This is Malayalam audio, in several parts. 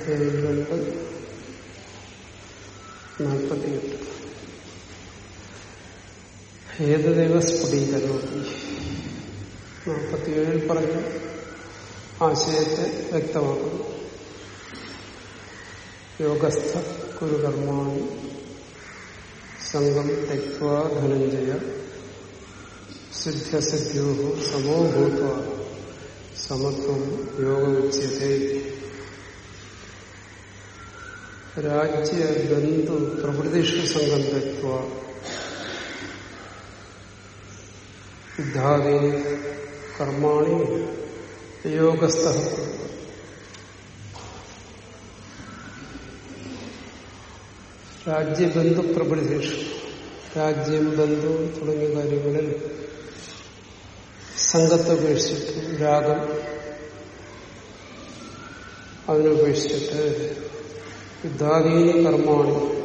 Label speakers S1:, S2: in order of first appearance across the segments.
S1: അധ്യായം രണ്ട് നാൽപ്പത്തിയെട്ട് ഹേതുദേവ സ്ഫുടീകരണത്തി നാൽപ്പത്തിയേഴിൽ പറഞ്ഞ ആശയത്തെ വ്യക്തമാക്കുന്നു. യോഗസ്ഥ കുരുകർമാണി സംഘം തെക്വാ ധനഞ്ജയ. സിദ്ധ്യസിദ്ധ്യോ സമോ ഭൂത്വ. സമത്വം യോഗമുച്യത്തെ രാജ്യ ബന്ധു പ്രകൃതിഷു തെക്വ സിദ്ധാദി കർമാണി യോഗസ്ഥ. രാജ്യബന്ധു പ്രബലിതേഷു രാജ്യം ബന്ധു തുടങ്ങിയ കാര്യങ്ങളിൽ സംഘത്തെ ഉപേക്ഷിച്ചിട്ട് രാഗം അതിനുപേക്ഷിച്ചിട്ട് യുദ്ധാധീന കർമ്മമാണ്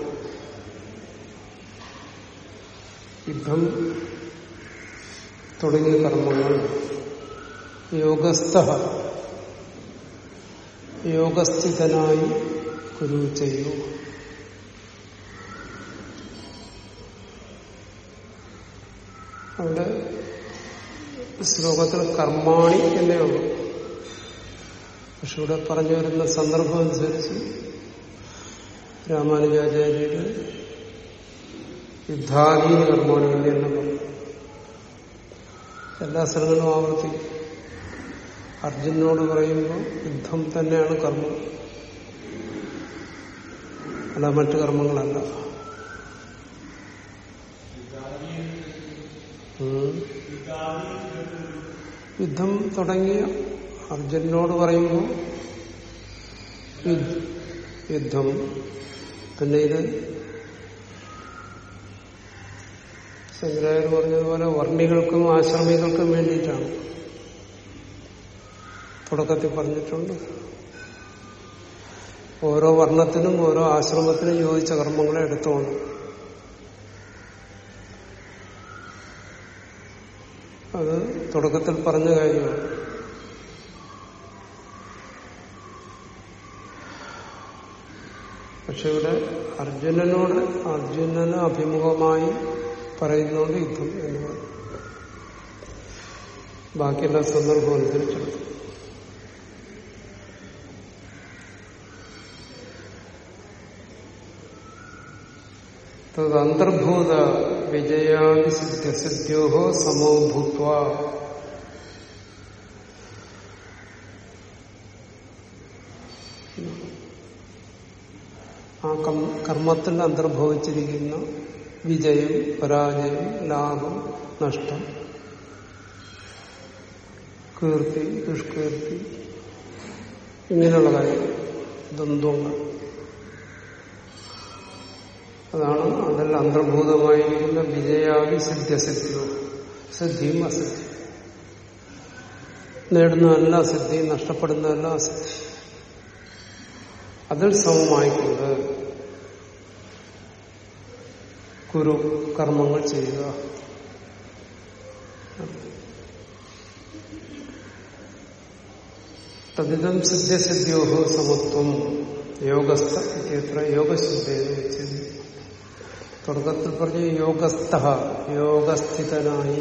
S1: യുദ്ധം തുടങ്ങിയ കർമ്മങ്ങൾ. യോഗസ്ഥ. യോഗസ്ഥിതനായി കുരു ചെയ്യൂ. അവിടെ ശ്ലോകത്തിൽ കർമാണി എന്നേ ഉള്ളൂ. പക്ഷെ ഇവിടെ പറഞ്ഞു വരുന്ന സന്ദർഭം അനുസരിച്ച് രാമാനുജാചാര്യര് യുദ്ധാധീന കർമ്മമാണ് തന്നെ പറഞ്ഞു. എല്ലാ സ്ഥലങ്ങളും ആവർത്തിക്കും അർജുനോട് പറയുമ്പോൾ യുദ്ധം തന്നെയാണ് കർമ്മം. അല്ല മറ്റു കർമ്മങ്ങളല്ല. യുദ്ധം തുടങ്ങിയ അർജുനോട് പറയുമ്പോൾ യുദ്ധം പിന്നെ ഇത് ശങ്കരാചാര്യ പറഞ്ഞതുപോലെ വർണികൾക്കും ആശ്രമികൾക്കും വേണ്ടിയിട്ടാണ്. തുടക്കത്തിൽ പറഞ്ഞിട്ടുണ്ട്. ഓരോ വർണത്തിനും ഓരോ ആശ്രമത്തിനും യോജിച്ച കർമ്മങ്ങളെ എടുത്തുകൊണ്ട് അത് തുടക്കത്തിൽ പറഞ്ഞ കാര്യമാണ്. പക്ഷെ ഇവിടെ അർജുനനോട് അർജുനന് അഭിമുഖമായി പറയുന്നതുകൊണ്ട് യുദ്ധം എന്ന് പറയും ബാക്കിയുള്ള സന്ദർഭം അനുസരിച്ചെടുത്തു തദന്തർഭൂത വിജയാദി സിദ്ധ്യസിദ്ധ്യോ സമോ ഭൂത്വ ആ കർമ്മത്തിൽ അന്തർഭവിച്ചിരിക്കുന്ന വിജയം പരാജയം ലാഭം നഷ്ടം. കീർത്തി ദുഷ്കീർത്തി. ഇങ്ങനെയുള്ള കാര്യങ്ങൾ. ദ്വന്ദ്വങ്ങൾ. അതാണ് അതിൽ അന്തർഭൂതമായിരിക്കുന്ന വിജയാവി സിദ്ധ്യസിദ്ധിയോ സിദ്ധിയും അസിദ്ധി നേടുന്നതല്ല സിദ്ധി നഷ്ടപ്പെടുന്നതല്ല അസിദ്ധി. അതിൽ സമമായിക്കൊണ്ട് കുരു കർമ്മങ്ങൾ ചെയ്യുക. തദ്ദം സിദ്ധ്യസിദ്ധ്യോഹോ സമത്വം യോഗസ്ഥ ഇത്യത്ര യോഗശുദ്ധേന വെച്ചത് തുടക്കത്തിൽ പറഞ്ഞ യോഗസ്ഥ യോഗസ്ഥിതനായി.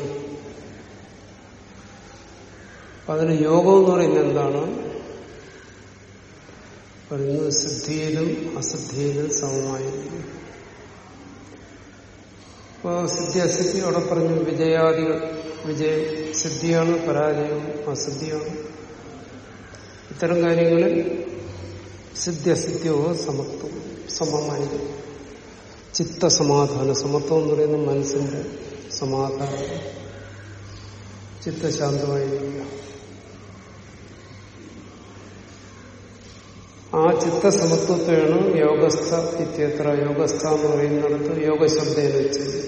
S1: അതിന് യോഗം എന്ന് പറയുന്നത് എന്താണ്? പറയുന്നത് സിദ്ധിയിലും അസിദ്ധിയിലും സമമായിരിക്കും. അപ്പോ സിദ്ധി അസിദ്ധി അവിടെ പറഞ്ഞു വിജയാദികൾ വിജയം സിദ്ധിയാണ് പരാജയം അസിദ്ധിയാണ്. ഇത്തരം കാര്യങ്ങളിൽ സിദ്ധി അസിദ്ധിയോ സമത്വം സമമായിരിക്കും ചിത്തസമാധാനം സമത്വം എന്ന് പറയുന്ന മനസ്സിന്റെ സമാധാനം. ചിത്തശാന്തമായിരിക്കുക. ആ ചിത്തസമത്വത്തെയാണ് യോഗസ്ഥ ഇത്യത്ര. യോഗസ്ഥ എന്ന് പറയുന്നിടത്ത് യോഗശബ്ദേന വെച്ചത്.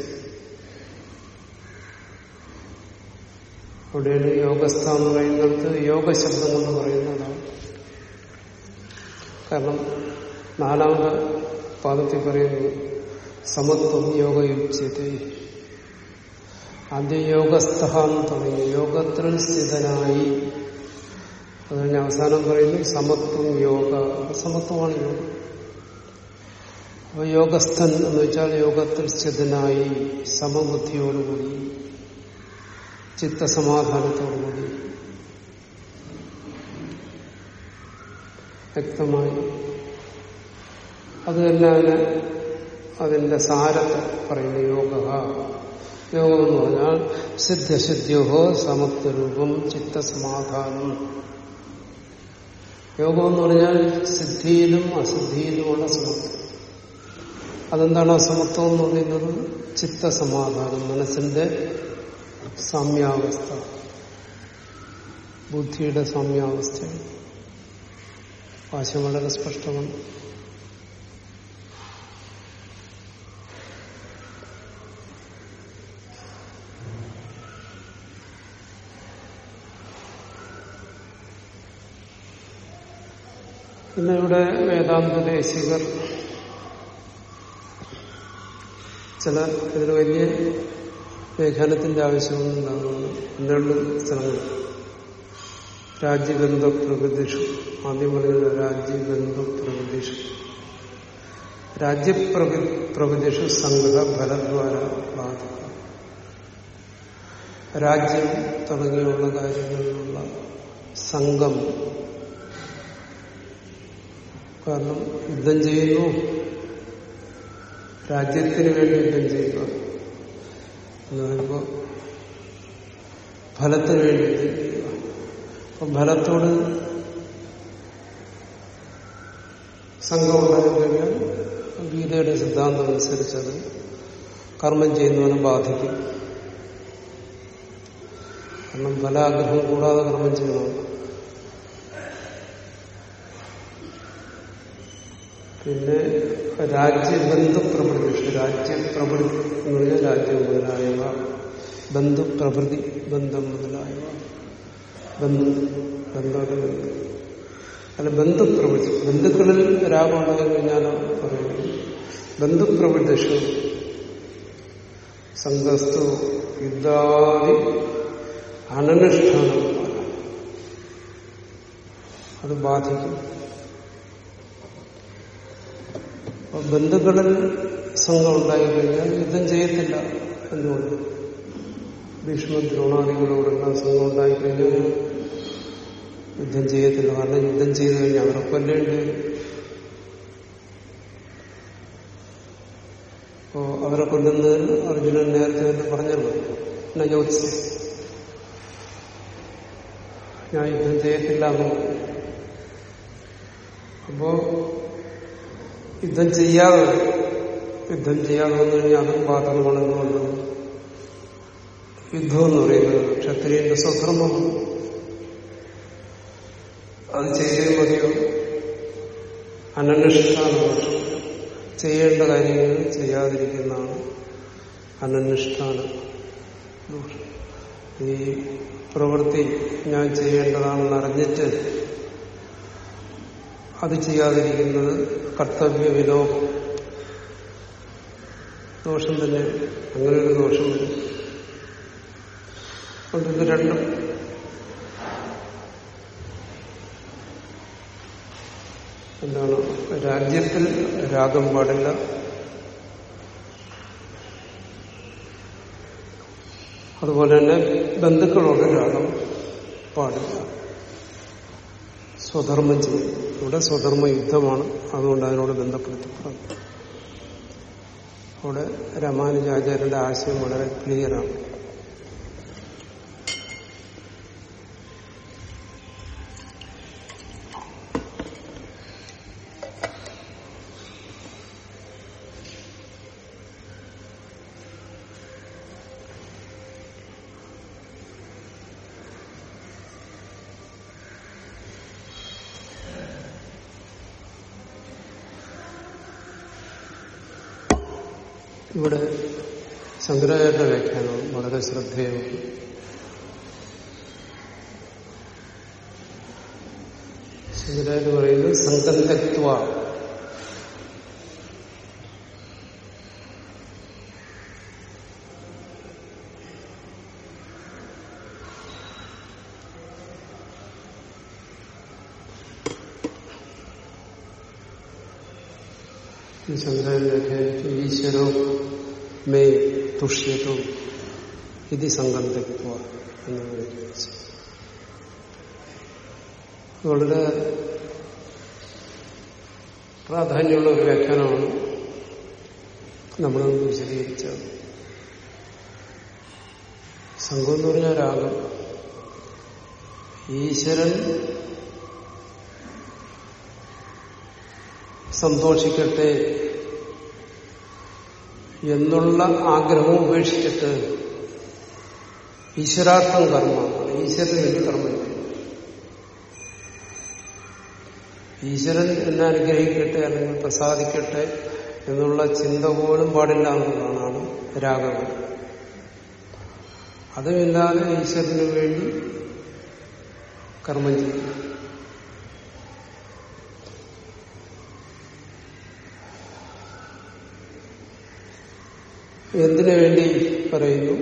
S1: അവിടെയാണ് യോഗസ്ഥ എന്ന് പറയുന്നിടത്ത് യോഗശബ്ദം എന്ന് പറയുന്നതാണ് കാരണം നാലാമത് പാദത്തിൽ പറയുന്നു സമത്വം യോഗയുച്ചത്. ആദ്യം യോഗസ്ഥ എന്ന് തുടങ്ങി. യോഗത്തിൽ സ്ഥിതനായി അത് കഴിഞ്ഞ് അവസാനം പറയുന്നു സമത്വം യോഗ. സമത്വമാണ് യോഗ. അപ്പൊ യോഗസ്ഥൻ എന്ന് വെച്ചാൽ യോഗത്തിൽ സ്ഥിതനായി സമബുദ്ധിയോടുകൂടി ചിത്തസമാധാനത്തോടുകൂടി വ്യക്തമായി. അത് തന്നെ അതിന് അതിന്റെ സാരത്തെ പറയുന്നു യോഗ. യോഗം എന്ന് പറഞ്ഞാൽ സിദ്ധ്യസിദ്ധ്യോഹോ സമത്വരൂപം ചിത്തസമാധാനം. യോഗം എന്ന് പറഞ്ഞാൽ സിദ്ധിയിലും അസിദ്ധിയിലുമുള്ള സമത്വം. അതെന്താണ് അസമത്വം എന്ന് പറയുന്നത്? ചിത്തസമാധാനം മനസ്സിന്റെ സാമ്യാവസ്ഥ. ബുദ്ധിയുടെ സാമ്യാവസ്ഥ ആശയം വളരെ സ്പഷ്ടമാണ്. പിന്നെ ഇവിടെ വേദാന്ത ദേശികർ. ചില ഇതിന് വലിയ വ്യാഖ്യാനത്തിന്റെ ആവശ്യമൊന്നും ഉണ്ടാകുന്നു രണ്ട് സ്ഥലങ്ങൾ രാജ്യബന്ധ പ്രകൃതിഷു ആദ്യം പറഞ്ഞത് രാജ്യബന്ധ പ്രകൃതിഷു രാജ്യപ്രകൃ പ്രകൃതിഷു സംഗ്രഹ ഫലദ്വാര ബാധിക്കും. രാജ്യം തുടങ്ങിയുള്ള കാര്യങ്ങളിലുള്ള സംഘം കാരണം യുദ്ധം ചെയ്യുന്നു. രാജ്യത്തിന് വേണ്ടി യുദ്ധം ചെയ്യുക എന്ന് പറയുമ്പോൾ ഫലത്തിന് വേണ്ടി യുദ്ധം ചെയ്യുക അപ്പം ഫലത്തോട് സംഘം ഉണ്ടായി ഗീതയുടെ സിദ്ധാന്തം അനുസരിച്ചത് കർമ്മം ചെയ്യുന്നവനെ ബാധിക്കും. കാരണം ഫലാഗ്രഹം കൂടാതെ കർമ്മം ചെയ്യണം പിന്നെ രാജ്യബന്ധുപ്രവൃത്തി രാജ്യപ്രഭൃതി പറഞ്ഞാൽ രാജ്യം മുതലായവ. ബന്ധുപ്രവൃത്തി ബന്ധം മുതലായവ. ബന്ധു ബന്ധം അല്ല ബന്ധുപ്രവൃത്തി ബന്ധുക്കളിൽ രാഗമുണ്ടായി കഴിഞ്ഞാൽ പറയുന്നത് ബന്ധുപ്രവൃത്തിഷു സംഘസ്തു യുദ്ധാദി അനനുഷ്ഠാനം. അത് ബാധിക്കും. അപ്പൊ ബന്ധുക്കളിൽ സംഘം ഉണ്ടായി കഴിഞ്ഞാൽ യുദ്ധം ചെയ്യത്തില്ല എന്തുകൊണ്ട് ഭീഷ്മ ദ്രോണാദികളോടെല്ലാം സംഘം ഉണ്ടായി കഴിഞ്ഞാൽ യുദ്ധം ചെയ്യത്തില്ല. കാരണം യുദ്ധം ചെയ്തു കഴിഞ്ഞാൽ അവരെ കൊല്ലേണ്ടി അപ്പോ അവരെ കൊല്ലുന്നതിന് അർജുനൻ നേരത്തെ തന്നെ പറഞ്ഞല്ലോ ചോദിച്ചു ഞാൻ യുദ്ധം ചെയ്യത്തില്ല എന്ന്. അപ്പോ യുദ്ധം ചെയ്യാതെ യുദ്ധം ചെയ്യാതെ വന്നു കഴിഞ്ഞാൽ അതും ബാധകമാണെന്നുകൊണ്ട് യുദ്ധം എന്ന് പറയുന്നത് ക്ഷത്രിയന്റെ സ്വധർമ്മമാണ്. അത് ചെയ്തേ മതിയോ അനനുഷ്ഠാനമാണ് ചെയ്യേണ്ട കാര്യങ്ങൾ ചെയ്യാതിരിക്കുന്നതാണ് അനനുഷ്ഠാനം. ഈ പ്രവൃത്തി ഞാൻ ചെയ്യേണ്ടതാണെന്ന് അറിഞ്ഞിട്ട് അത് ചെയ്യാതിരിക്കുന്നത് കർത്തവ്യ വിലോപം ദോഷം തന്നെ അങ്ങനെ ഒരു ദോഷം അതുകൊണ്ട് ഇത് രണ്ടും എന്താണ്? രാജ്യത്തിൽ രാഗം പാടില്ല. അതുപോലെ തന്നെ ബന്ധുക്കളോട് രാഗം പാടില്ല. സ്വധർമ്മം ചെയ്യും ഇവിടെ സ്വധർമ്മ യുദ്ധമാണ്. അതുകൊണ്ട് അതിനോട് ബന്ധപ്പെടുത്തി അവിടെ രാമാനുജാചാര്യന്റെ ആശയം വളരെ ക്ലിയറാണ് ശ്രദ്ധയോ. ശങ്കരാചാര്യ പറയുന്നത് സംഘം തെക്വ ശങ്കരാചാര്യ ഈശ്വരോ മേ തുഷ്യതോ. ഇത് സങ്കല്പിക്കുക എന്ന് വളരെ പ്രാധാന്യമുള്ള ഒരു വ്യാഖ്യാനമാണ് നമ്മൾ വിശദീകരിച്ചത് സംഘം എന്ന് പറഞ്ഞ രാഗം. ഈശ്വരൻ സന്തോഷിക്കട്ടെ എന്നുള്ള ആഗ്രഹവും ഉപേക്ഷിച്ചിട്ട് ഈശ്വരാർത്ഥം കർമ്മമാണ് ഈശ്വരന് വേണ്ടി കർമ്മം ഈശ്വരൻ എന്നെ അനുഗ്രഹിക്കട്ടെ അല്ലെങ്കിൽ പ്രസാദിക്കട്ടെ എന്നുള്ള ചിന്ത പോലും പാടില്ല എന്നുള്ളതാണ് രാഗം അതുമില്ലാതെ ഈശ്വരന് വേണ്ടി കർമ്മം ചെയ്യും എന്തിനു വേണ്ടി പറയുന്നു?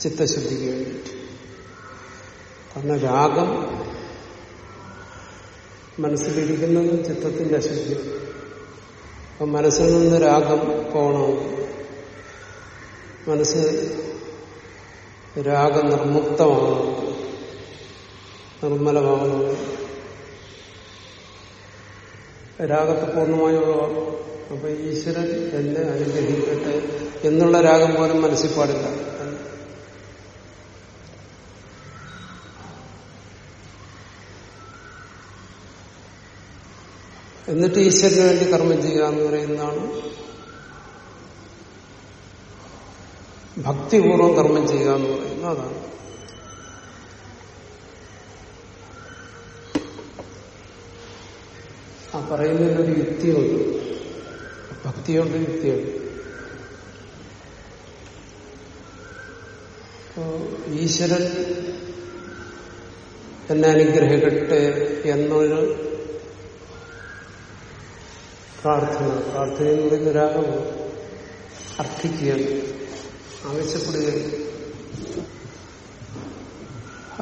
S1: ചിത്തശുദ്ധിക്ക് വേണ്ടിയിട്ട് കാരണം രാഗം മനസ്സിലിരിക്കുന്നത് ചിത്തത്തിന്റെ അശുദ്ധി അപ്പൊ മനസ്സിൽ നിന്ന് രാഗം പോകണമെങ്കിൽ മനസ്സ് രാഗം രാഗനിർമുക്തമാകണം നിർമ്മലമാകണം. രാഗത്തെ പൂർണമായി ഒഴിവാക്കും അപ്പൊ ഈശ്വരൻ എന്നെ അനുഗ്രഹിക്കട്ടെ എന്നുള്ള രാഗം പോലും മനസ്സിൽ പാടില്ല. എന്നിട്ട് ഈശ്വരന് വേണ്ടി കർമ്മം ചെയ്യുക എന്ന് പറയുന്നതാണ് ഭക്തിപൂർവം കർമ്മം ചെയ്യുക എന്ന് പറയുന്നത് അതാണ്. ആ പറയുന്നതിനൊരു യുക്തിയുണ്ട്. ഭക്തിയുണ്ട് യുക്തിയുണ്ട്. ഈശ്വരൻ എന്നെ അനുഗ്രഹിക്കട്ടെ എന്നൊരു പ്രാർത്ഥന പ്രാർത്ഥന എന്ന് പറയുന്ന ഒരാളും അർത്ഥിക്കുക ആവശ്യപ്പെടുകയാണ്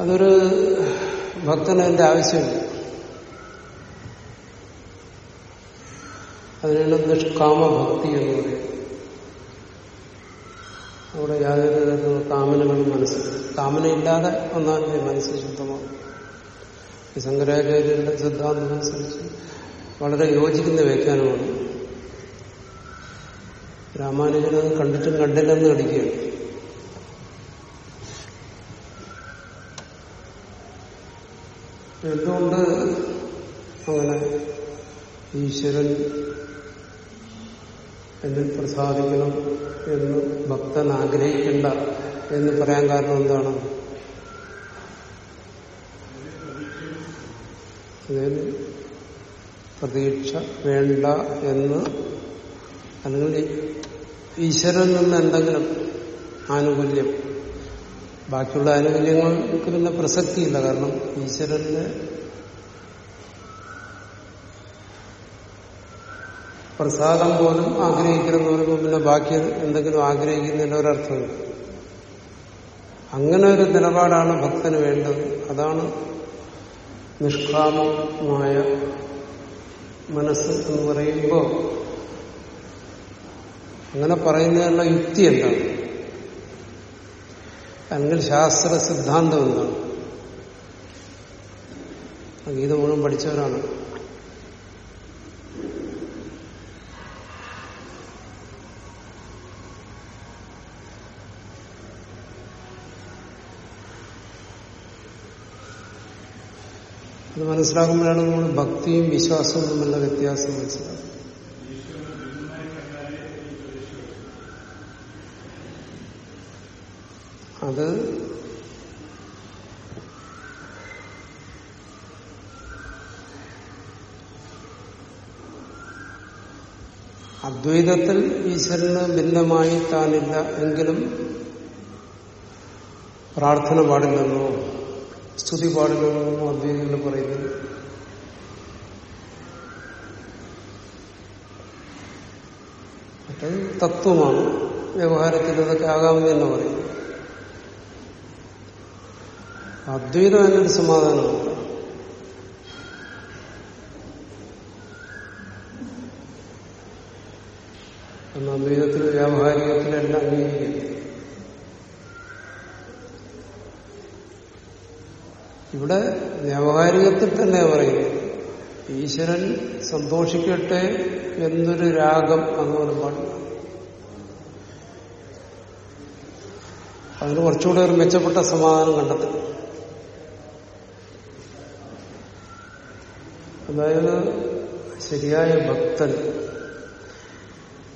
S1: അതൊരു ഭക്തന് അതിന്റെ ആവശ്യമില്ല. അതിനാണ് നിഷ്കാമഭക്തി എന്ന് പറയുന്നത് അവിടെ യാതൊരു തരത്തിലുള്ള കാമനകളും മനസ്സിൽ കാമനയില്ലാതെ ഒന്നാമത്തെ മനസ്സ് ശുദ്ധമാകും. ശങ്കരാചാര്യരുടെ സിദ്ധാന്തം അനുസരിച്ച് വളരെ യോജിക്കുന്ന വ്യാഖ്യാനമാണ്. രാമാനുജനത് കണ്ടിട്ടും കണ്ടില്ലെന്ന് കടിക്കുകയാണ്. എന്തുകൊണ്ട് അങ്ങനെ ഈശ്വരൻ എന്നിൽ പ്രസാദിക്കണം എന്ന് ഭക്തൻ ആഗ്രഹിക്കണ്ട എന്ന് പറയാൻ കാരണം എന്താണ്? അതിന് പ്രതീക്ഷ വേണ്ട എന്ന് അല്ലെങ്കിൽ ഈശ്വരൻ നിന്ന് എന്തെങ്കിലും ആനുകൂല്യം. ബാക്കിയുള്ള ആനുകൂല്യങ്ങൾക്ക് പിന്നെ പ്രസക്തിയില്ല. കാരണം ഈശ്വരന്റെ പ്രസാദം പോലും ആഗ്രഹിക്കുന്നവർക്ക് പിന്നെ ബാക്കി എന്തെങ്കിലും ആഗ്രഹിക്കുന്നതിന്റെ ഒരർത്ഥമില്ല അങ്ങനെ ഒരു നിലപാടാണ് ഭക്തന് വേണ്ടത്. അതാണ് നിഷ്കാമമായ മനസ്സ് എന്ന് പറയുമ്പോൾ അങ്ങനെ പറയുന്നതിനുള്ള യുക്തി എന്താണ്? അല്ലെങ്കിൽ ശാസ്ത്ര സിദ്ധാന്തം എന്താണ്? ഗീത മുഴുവൻ പഠിച്ചവരാണ്. അത് മനസ്സിലാക്കുമ്പോഴാണ് നമ്മൾ ഭക്തിയും വിശ്വാസവും തമ്മിലുള്ള വ്യത്യാസം മനസ്സിലാക്കുന്നത് അത് അദ്വൈതത്തിൽ ഈശ്വരന് ഭിന്നമായി താനില്ല എങ്കിലും പ്രാർത്ഥന പാടില്ലെന്നോ സ്തുതി പാടില്ലെന്നോ അദ്വൈതങ്ങൾ പറയുന്നത് മറ്റത് തത്വമാണ്. വ്യവഹാരത്തിൽ അതൊക്കെ ആകാമെന്ന് തന്നെ പറയും. അദ്വൈതം എന്നൊരു സമാധാനമാണ് കാരണം അദ്വൈതത്തിൽ വ്യാവഹാരികത്തിലെല്ലാം അംഗീകരിക്കുന്നു ഇവിടെ വ്യാവഹാരികത്തിൽ തന്നെ പറയുക ഈശ്വരൻ സന്തോഷിക്കട്ടെ എന്നൊരു രാഗം അതുപോലെ പാടില്ല അതിന് കുറച്ചുകൂടെ ഒരു മെച്ചപ്പെട്ട സമാധാനം കണ്ടെത്തണം അതായത് ശരിയായ ഭക്തൻ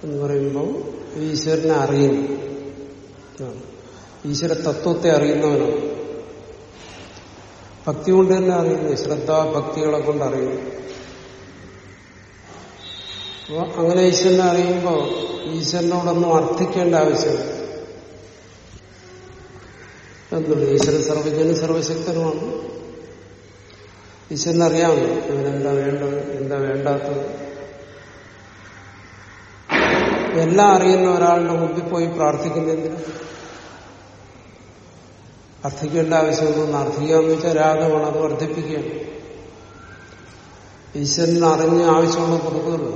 S1: എന്ന് പറയുമ്പോൾ ഈശ്വരനെ അറിയുന്നു. ഈശ്വര തത്വത്തെ അറിയുന്നവനാണ്. ഭക്തി കൊണ്ട് തന്നെ അറിയുന്നു. ശ്രദ്ധ ഭക്തികളെ കൊണ്ട് അറിയുന്നു. അപ്പൊ അങ്ങനെ ഈശ്വരനെ അറിയുമ്പോൾ ഈശ്വരനോടൊന്നും അർത്ഥിക്കേണ്ട ആവശ്യമില്ല. എന്തുണ്ട്? ഈശ്വരൻ സർവജ്ഞനും സർവശക്തനുമാണ്. ഈശ്വരൻ അറിയാം ഇവനെന്താ വേണ്ടത് എന്താ വേണ്ടാത്തത്. എല്ലാം അറിയുന്ന ഒരാളുടെ മുമ്പിൽ പോയി പ്രാർത്ഥിക്കുന്നതിന് അർത്ഥിക്കേണ്ട ആവശ്യമൊന്നും അർത്ഥിക്കാന്ന് വെച്ചാൽ രാഗമാണ് അത് വർദ്ധിപ്പിക്കുകയാണ്. ഈശ്വരന് അറിഞ്ഞ് ആവശ്യമുള്ള കൊടുക്കുമല്ലോ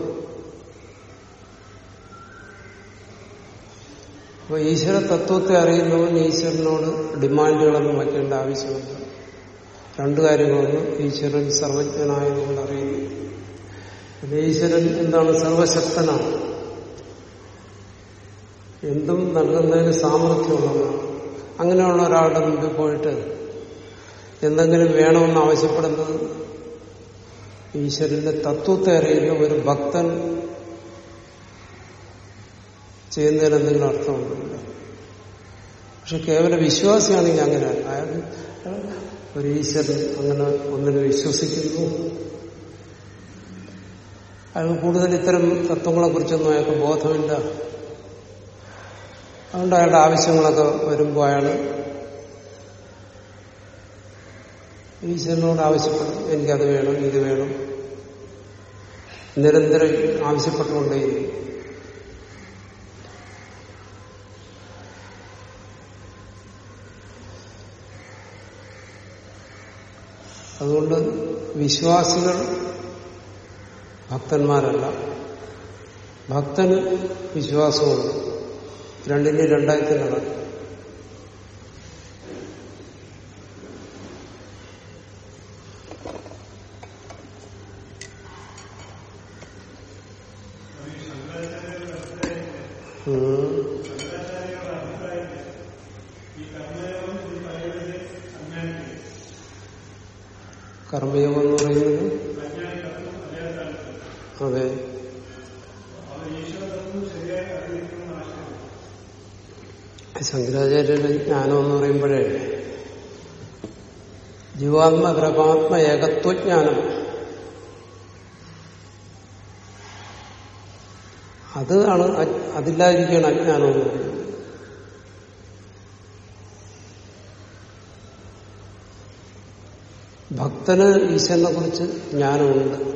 S1: അപ്പൊ ഈശ്വര തത്വത്തെ അറിയുന്നവൻ ഈശ്വരനോട് ഡിമാൻഡുകളൊന്നും വയ്ക്കേണ്ട ആവശ്യമില്ല. രണ്ടു കാര്യങ്ങളൊന്ന് ഈശ്വരൻ സർവജ്ഞനായതുകൊണ്ട് അറിയുന്നു പിന്നെ ഈശ്വരൻ എന്താണ്? സർവശക്തനാണ്. എന്തും നൽകുന്നതിന് സാമർഥ്യമുള്ളതാണ് അങ്ങനെയുള്ള ഒരാളുടെ മുമ്പിൽ പോയിട്ട് എന്തെങ്കിലും വേണമെന്ന് ആവശ്യപ്പെടുന്നത്? ഈശ്വരന്റെ തത്വത്തെ അറിയുന്ന ഒരു ഭക്തൻ ചെയ്യുന്നതിന് എന്തെങ്കിലും അർത്ഥമുണ്ടല്ലോ പക്ഷെ കേവല വിശ്വാസിയാണെങ്കിൽ അങ്ങനെ അയാൾ ഒരു ഈശ്വരൻ അങ്ങനെ ഒന്നിനെ വിശ്വസിക്കുന്നു. അയാൾക്ക് കൂടുതൽ ഇത്തരം തത്വങ്ങളെ കുറിച്ചൊന്നും അയാൾക്ക് ബോധമില്ല. അതുകൊണ്ട് അയാളുടെ ആവശ്യങ്ങളൊക്കെ വരുമ്പോൾ അയാൾ ഈശ്വരനോട് ആവശ്യപ്പെടും എനിക്കത് വേണം ഇത് വേണം. നിരന്തരം ആവശ്യപ്പെട്ടുകൊണ്ടേയിരിക്കും അതുകൊണ്ട് വിശ്വാസികൾ ഭക്തന്മാരല്ല. ഭക്തന് വിശ്വാസമുണ്ട്. രണ്ടിനെ രണ്ടായി തന്നെ ഉം. കർമ്മയോഗം എന്ന് പറയുന്നത് അതെ ശങ്കരാചാര്യരുടെ ജ്ഞാനം എന്ന് പറയുമ്പോഴേ ജീവാത്മ ബ്രഹ്മാത്മ ഏകത്വജ്ഞാനം അത് ആണ് അ- അതില്ലാതിരിക്കുകയാണ് അജ്ഞാനം എന്ന് പറയുന്നത്. ഭക്തന് ഈശ്വരനെ കുറിച്ച് ജ്ഞാനമുണ്ട്.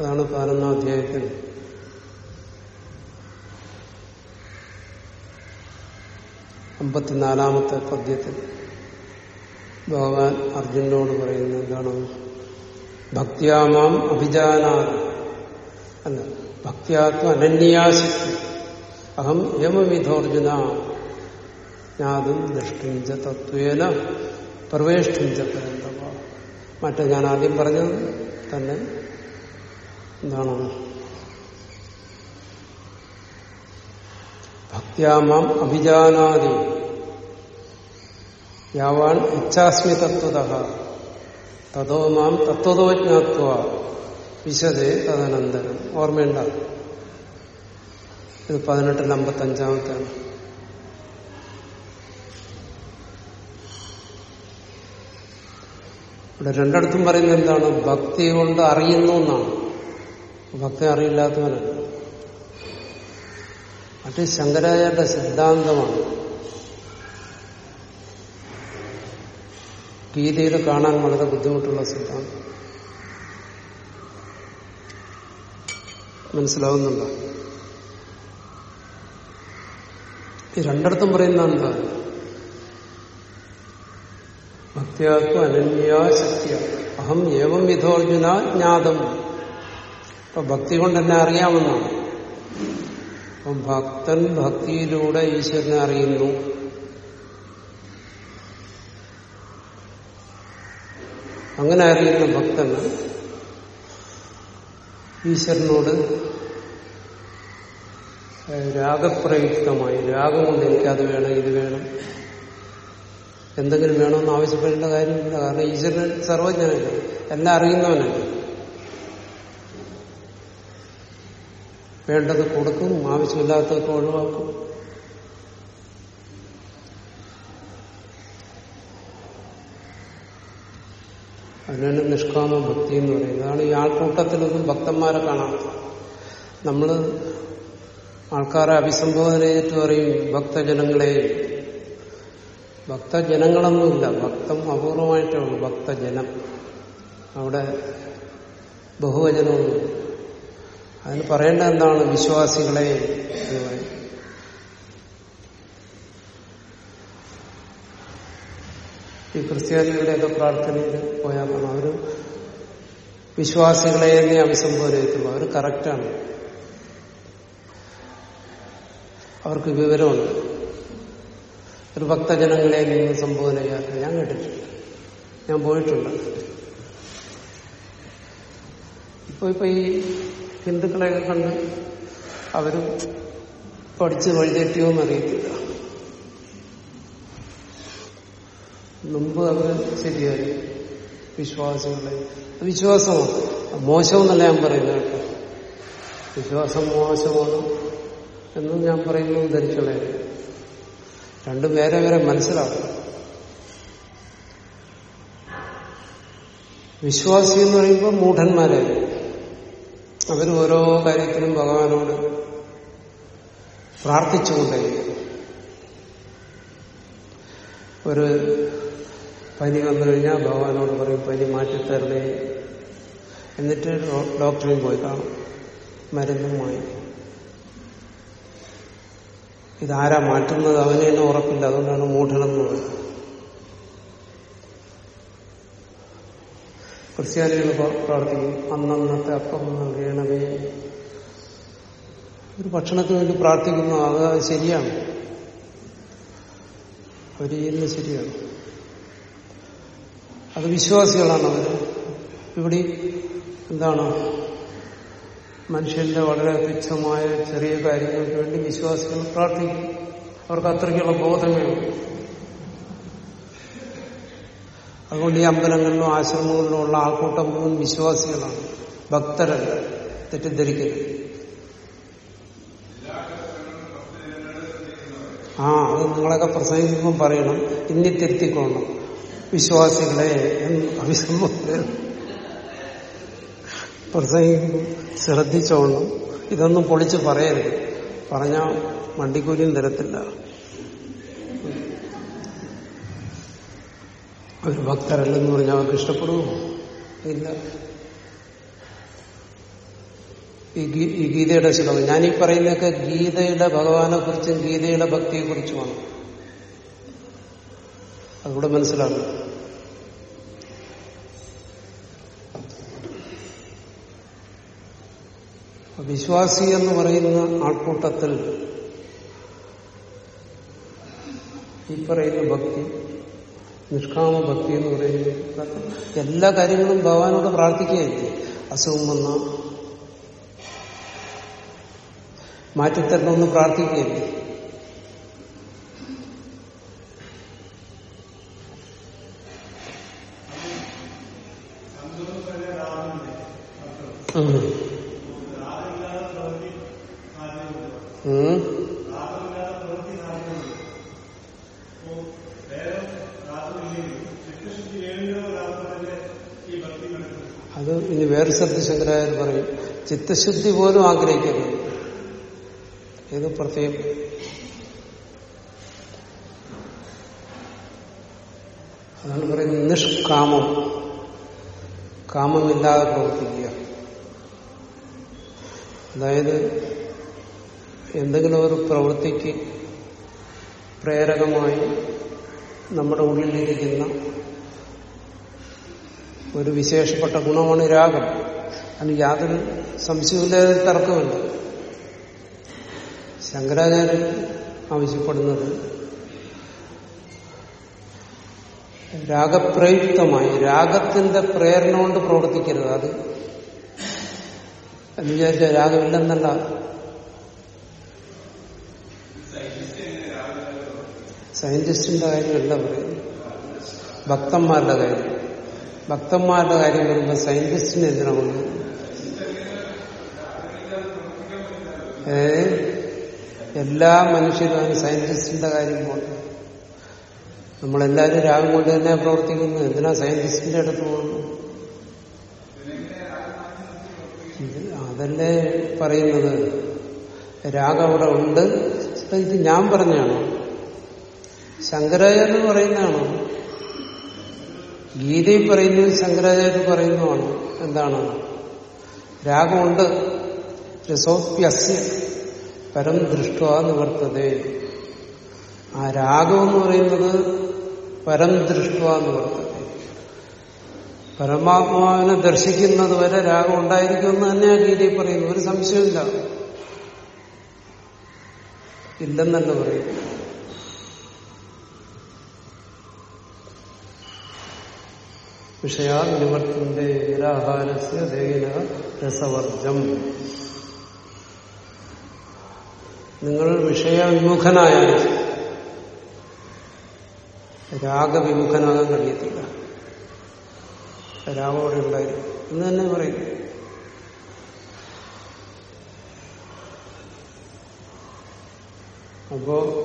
S1: അതാണ് പതിനൊന്നാം അധ്യായത്തിൽ. അമ്പത്തിനാലാമത്തെ പദ്യത്തിൽ ഭഗവാൻ അർജുനോട് പറയുന്നത് എന്താണ്? ഭക്തിയാമാം അഭിജാനാ അല്ല. ഭക്തിയാത്മ അനന്യാശക്തി അഹം യമവിധോർജുന. ജ്ഞാതും ദൃഷ്ടിഞ്ച തത്വേന പ്രവേഷ്ടിഞ്ച പരന്തവ മറ്റേ ഞാൻ ആദ്യം പറഞ്ഞത് തന്നെ എന്താണ്? ഭക്തിയാമാം അഭിജാനാദി യാവാൻ ഇച്ഛാസ്മി തത്വത. തതോ മാം തത്വതോ ജ്ഞാത്വ. വിശദേ തദനന്തരം. ഓർമ്മയുണ്ട? ഇത് പതിനെട്ടിൽ അഞ്ചാമത്തെ ഇവിടെ രണ്ടിടത്തും പറയുന്നത് എന്താണ്? ഭക്തി കൊണ്ട് അറിയുന്നു എന്നാണ്. ഭക്തി അറിയില്ലാത്തവനല്ല. മറ്റ് ശങ്കരാചാര്യന്റെ സിദ്ധാന്തമാണ്. ഗീതയിൽ കാണാൻ വളരെ ബുദ്ധിമുട്ടുള്ള സിദ്ധാന്തം. മനസ്സിലാവുന്നുണ്ടോ ഈ രണ്ടിടത്തും പറയുന്ന എന്താ ഭക്തിയാക്കും അനന്യാ ശക്തിയ അഹം ഏവം വിധോർജുന ജ്ഞാതം. അപ്പൊ ഭക്തി കൊണ്ട് എന്നെ അറിയാമെന്നാണ് അപ്പം ഭക്തൻ ഭക്തിയിലൂടെ ഈശ്വരനെ അറിയുന്നു. അങ്ങനെ അറിയുന്ന ഭക്തന് ഈശ്വരനോട് രാഗപ്രയുക്തമായി. രാഗം കൊണ്ട് അത് വേണം ഇത് വേണം. എന്തെങ്കിലും വേണമെന്ന് ആവശ്യപ്പെടേണ്ട കാര്യമില്ല. കാരണം ഈശ്വരൻ സർവജ്ഞനല്ല. എല്ലാം അറിയുന്നവനല്ല. വേണ്ടത് കൊടുക്കും ആവശ്യമില്ലാത്തതൊക്കെ ഒഴിവാക്കും. അതിനാണ് നിഷ്കാമ ഭക്തി എന്ന് പറയുന്നത്. അതാണ് ഈ ആൾക്കൂട്ടത്തിലൊന്നും ഭക്തന്മാരെ കാണാം നമ്മൾ ആൾക്കാരെ അഭിസംബോധന ചെയ്തിട്ട് പറയും ഭക്തജനങ്ങളെ. ഭക്തജനങ്ങളൊന്നുമില്ല. ഭക്തം അപൂർവമായിട്ടേ ഉള്ളൂ ഭക്തജനം. അവിടെ ബഹുവചനമൊന്നും. അതിന് പറയേണ്ട എന്താണ്? വിശ്വാസികളെ എന്ന് പറയും. ഈ ക്രിസ്ത്യാനികളുടെയൊക്കെ പ്രാർത്ഥനയിൽ പോയാൽ അവർ വിശ്വാസികളെ തന്നെ അഭിസംബോധന ചെയ്തിട്ടുള്ളൂ. അവർ കറക്റ്റാണ്. അവർക്ക് വിവരമുണ്ട്. ഒരു ഭക്തജനങ്ങളെ നിന്ന് സംബോധന ചെയ്യാത്ത ഞാൻ കേട്ടിട്ടുണ്ട് ഞാൻ പോയിട്ടുണ്ട്. ഇപ്പൊ ഇപ്പൊ ഈ ഹിന്ദുക്കളെയൊക്കെ കണ്ട് അവരും പഠിച്ച് വഴിതെറ്റിയോ അറിയത്തില്ല. മുമ്പ് അവർ ശരിയായി. വിശ്വാസികളെ. വിശ്വാസമാണ് മോശമെന്നല്ല ഞാൻ പറയുന്നത് കേട്ടോ. വിശ്വാസം മോശമാണ്. എന്നും ഞാൻ പറയുന്നു ധരിച്ചോളെ. രണ്ടും വേറെ വേറെ മനസ്സിലാക്കും. വിശ്വാസി എന്ന് പറയുമ്പോൾ മൂഢന്മാരെ. അവർ ഓരോ കാര്യത്തിനും ഭഗവാനോട് പ്രാർത്ഥിച്ചുകൊണ്ടേ. ഒരു പനി വന്നു കഴിഞ്ഞാൽ ഭഗവാനോട് പറയും പനി മാറ്റിത്തരണേ. എന്നിട്ട് ഡോക്ടറിൽ പോയി കാണും. മരുന്നും ഇതാരാ മാറ്റുന്നത്? അവനെ തന്നെ ഉറപ്പില്ല. അതുകൊണ്ടാണ് മൂഢനെന്ന് പറയുന്നത്. ക്രിസ്ത്യാനികൾ പ്രാർത്ഥിക്കും. അന്നന്നത്തെ അപ്പം നൽകണമേ. ഒരു ഭക്ഷണത്തിന് വേണ്ടി പ്രാർത്ഥിക്കുന്നു. അത് ശരിയാണ്. അവർ ചെയ്യുന്നത് ശരിയാണ്. അത് വിശ്വാസികളാണ് അവർ ഇവിടെ എന്താണ്? മനുഷ്യന്റെ വളരെ തുച്ഛമായ ചെറിയ കാര്യങ്ങൾക്ക് വേണ്ടി വിശ്വാസികൾ പ്രാർത്ഥിക്കും. അവർക്ക് അത്രയ്ക്കുള്ള ബോധമേ ഉള്ളൂ അതുകൊണ്ട് ഈ അമ്പലങ്ങളിലും ആശ്രമങ്ങളിലും ഉള്ള ആൾക്കൂട്ടം മുഴുവൻ വിശ്വാസികളാണ്. ഭക്തരല്ല. തെറ്റിദ്ധരിക്കരുത്. ആ അത് നിങ്ങളൊക്കെ പ്രസംഗിക്കുമ്പം പറയണം. ഇനി തിരുത്തിക്കോണം വിശ്വാസികളെ എന്ന് അഭിസംബോധന പ്രസംഗിക്കുമ്പോൾ ശ്രദ്ധിച്ചോണം ഇതൊന്നും പൊളിച്ച് പറയരുത്. പറഞ്ഞാൽ വണ്ടിക്കൂലിയും തരത്തില്ല. ഒരു ഭക്തരല്ലെന്ന് പറഞ്ഞാൽ അവർക്ക് ഇഷ്ടപ്പെടുമോ ഇല്ല. ഈ ഗീതയുടെ ശ്ലോകം. ഞാനീ പറയുന്നതൊക്കെ ഗീതയുടെ ഭഗവാനെ കുറിച്ചും ഗീതയുടെ ഭക്തിയെ കുറിച്ചുമാണ് അതുകൂടെ മനസ്സിലാകും വിശ്വാസി എന്ന് പറയുന്ന ആൾക്കൂട്ടത്തിൽ ഈ പറയുന്ന ഭക്തി നിഷ്കാമ ഭക്തി എന്ന് പറയുന്ന എല്ലാ കാര്യങ്ങളും ഭഗവാനോട് പ്രാർത്ഥിക്കുകയായിരിക്കും. അസുഖം വന്ന മാറ്റിത്തരണമെന്ന് പ്രാർത്ഥിക്കുകയല്ലേ അത് ഇനി വേറെ സ്ഥലത്ത് ശങ്കരായ പറയും ചിത്തശുദ്ധി പോലും ആഗ്രഹിക്കരുത്. ഇത് പ്രത്യേകം? അതാണ് പറയുന്നത് നിഷ്കാമം. കാമമില്ലാതെ പ്രവർത്തിക്കുക. അതായത് എന്തെങ്കിലും ഒരു പ്രവൃത്തിക്ക് പ്രേരകമായി നമ്മുടെ ഉള്ളിലിരിക്കുന്ന ഒരു വിശേഷപ്പെട്ട ഗുണമാണ് രാഗം. അതിന് യാതൊരു സംശയമില്ലാതെ തർക്കമില്ല ശങ്കരാചാര്യൻ ആവശ്യപ്പെടുന്നത് രാഗപ്രയുക്തമായി രാഗത്തിന്റെ പ്രേരണ കൊണ്ട് പ്രവർത്തിക്കരുത്. അത് എന്ന് വിചാരിച്ച രാഗമില്ലെന്നല്ല സയന്റിസ്റ്റിന്റെ കാര്യമല്ല പറയുന്നത്. ഭക്തന്മാരുടെ കാര്യം. ഭക്തന്മാരുടെ കാര്യം വരുമ്പോൾ സയന്റിസ്റ്റിന് എന്തിനാ കൊണ്ട്? ഏ? എല്ലാ മനുഷ്യരും സയന്റിസ്റ്റിന്റെ കാര്യം പോകണം നമ്മളെല്ലാവരും രാഗം കൊണ്ട് തന്നെ പ്രവർത്തിക്കുന്നു. എന്തിനാ സയന്റിസ്റ്റിന്റെ അടുത്ത് പോകുന്നു? അതല്ലേ പറയുന്നത്? രാഗം അവിടെ ഉണ്ട്. ഇത് ഞാൻ പറഞ്ഞാണോ ശങ്കരാചാര്യ പറയുന്നതാണോ? ഗീതയിൽ പറയുന്നു ശങ്കരാചാര്യ പറയുന്നതാണ് എന്താണ്? രാഗമുണ്ട്. രസോപ്യസ്യ പരം ദൃഷ്ട നിവർത്തതേ. ആ രാഗം എന്ന് പറയുന്നത് പരം ദൃഷ്ട നിവർത്തത. പരമാത്മാവിനെ ദർശിക്കുന്നത് വരെ രാഗം ഉണ്ടായിരിക്കുമെന്ന് തന്നെ ആ ഗീതയിൽ പറയുന്നു. ഒരു സംശയമില്ല ഇല്ലെന്നല്ല പറയുന്നു വിഷയാ നിവർത്തിന്റെ നിരാഹാരസ്യ രസവർജം നിങ്ങൾ വിഷയവിമുഖനായ രാഗവിമുഖനാകാൻ കഴിയത്തില്ല. രാഗം അവിടെ ഉണ്ടായിരിക്കും. എന്ന് തന്നെ പറയും. അപ്പോ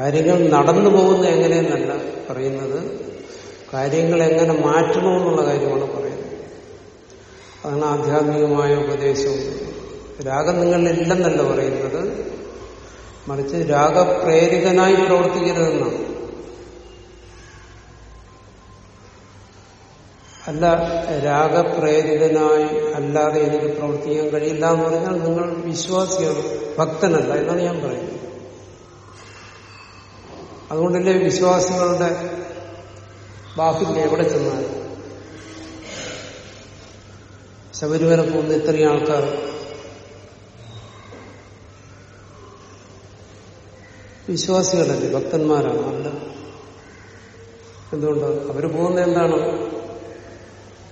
S1: കാര്യങ്ങൾ നടന്നു പോകുന്ന എങ്ങനെയെന്നല്ല പറയുന്നത്. കാര്യങ്ങൾ എങ്ങനെ മാറ്റണമെന്നുള്ള കാര്യമാണ് പറയുന്നത്. അതാണ് ആധ്യാത്മികമായ ഉപദേശവും. രാഗം നിങ്ങളില്ലെന്നല്ല പറയുന്നത്. മറിച്ച് രാഗപ്രേരിതനായി പ്രവർത്തിക്കരുതെന്നാണ്. അല്ല രാഗപ്രേരിതനായി അല്ലാതെ എനിക്ക് പ്രവർത്തിക്കാൻ കഴിയില്ല എന്ന് പറഞ്ഞാൽ നിങ്ങൾ വിശ്വാസിയാണ് ഭക്തനല്ല എന്നാണ് ഞാൻ പറയുന്നത്. അതുകൊണ്ടല്ലേ വിശ്വാസികളുടെ ബാഹുല്യം എവിടെ ചെന്നാൽ? ശബരിമല പോകുന്ന ഇത്രയും ആൾക്കാർ വിശ്വാസികളല്ലേ? ഭക്തന്മാരാണ്. അല്ല. എന്തുകൊണ്ട്? അവർ പോകുന്ന എന്താണ്?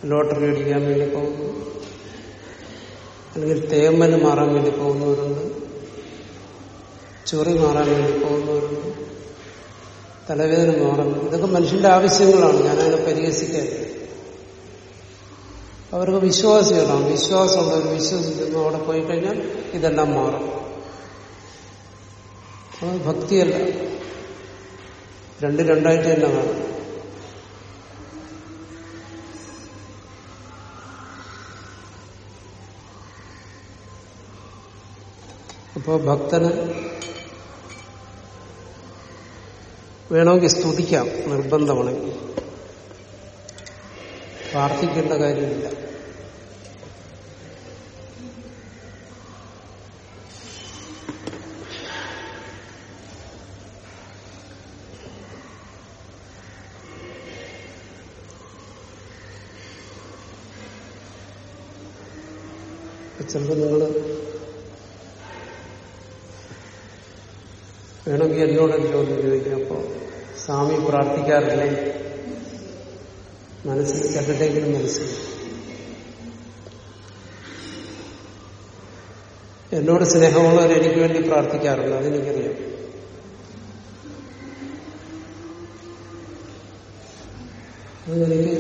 S1: ലോട്ടറി അടിക്കാൻ വേണ്ടി പോകുന്നു. അല്ലെങ്കിൽ തേമ്മന് മാറാൻ വേണ്ടി പോകുന്നവരുണ്ട്. ചൊറി മാറാൻ വേണ്ടി പോകുന്നവരുണ്ട്. തലവേദന മാറാൻ ഇതൊക്കെ മനുഷ്യന്റെ ആവശ്യങ്ങളാണ്. ഞാനതിനെ പരിഹസിക്കാൻ അവർക്ക് വിശ്വാസികളാണ്. വിശ്വാസമുള്ളവർ വിശ്വസിക്കുന്നു അവിടെ പോയി കഴിഞ്ഞാൽ ഇതെല്ലാം മാറും. അത് ഭക്തിയല്ല. രണ്ട് രണ്ടായിട്ട് തന്നെ കാണും അപ്പോ ഭക്തന് വേണമെങ്കിൽ സ്തുതിക്കാം. നിർബന്ധമാണെങ്കിൽ പ്രാർത്ഥിക്കേണ്ട കാര്യമില്ല ചിലപ്പോൾ നിങ്ങൾ വേണമെങ്കിൽ എന്നോടെങ്കിലും ഒന്ന് ചോദിക്കാം അപ്പോൾ സ്വാമി പ്രാർത്ഥിക്കാറില്ലേ മനസ്സിൽ ചിലരുടെയെങ്കിലും മനസ്സിൽ. എന്നോട് സ്നേഹമുള്ളവർ എനിക്ക് വേണ്ടി പ്രാർത്ഥിക്കാറുണ്ട് അതെനിക്കറിയാം. അതെനിക്ക്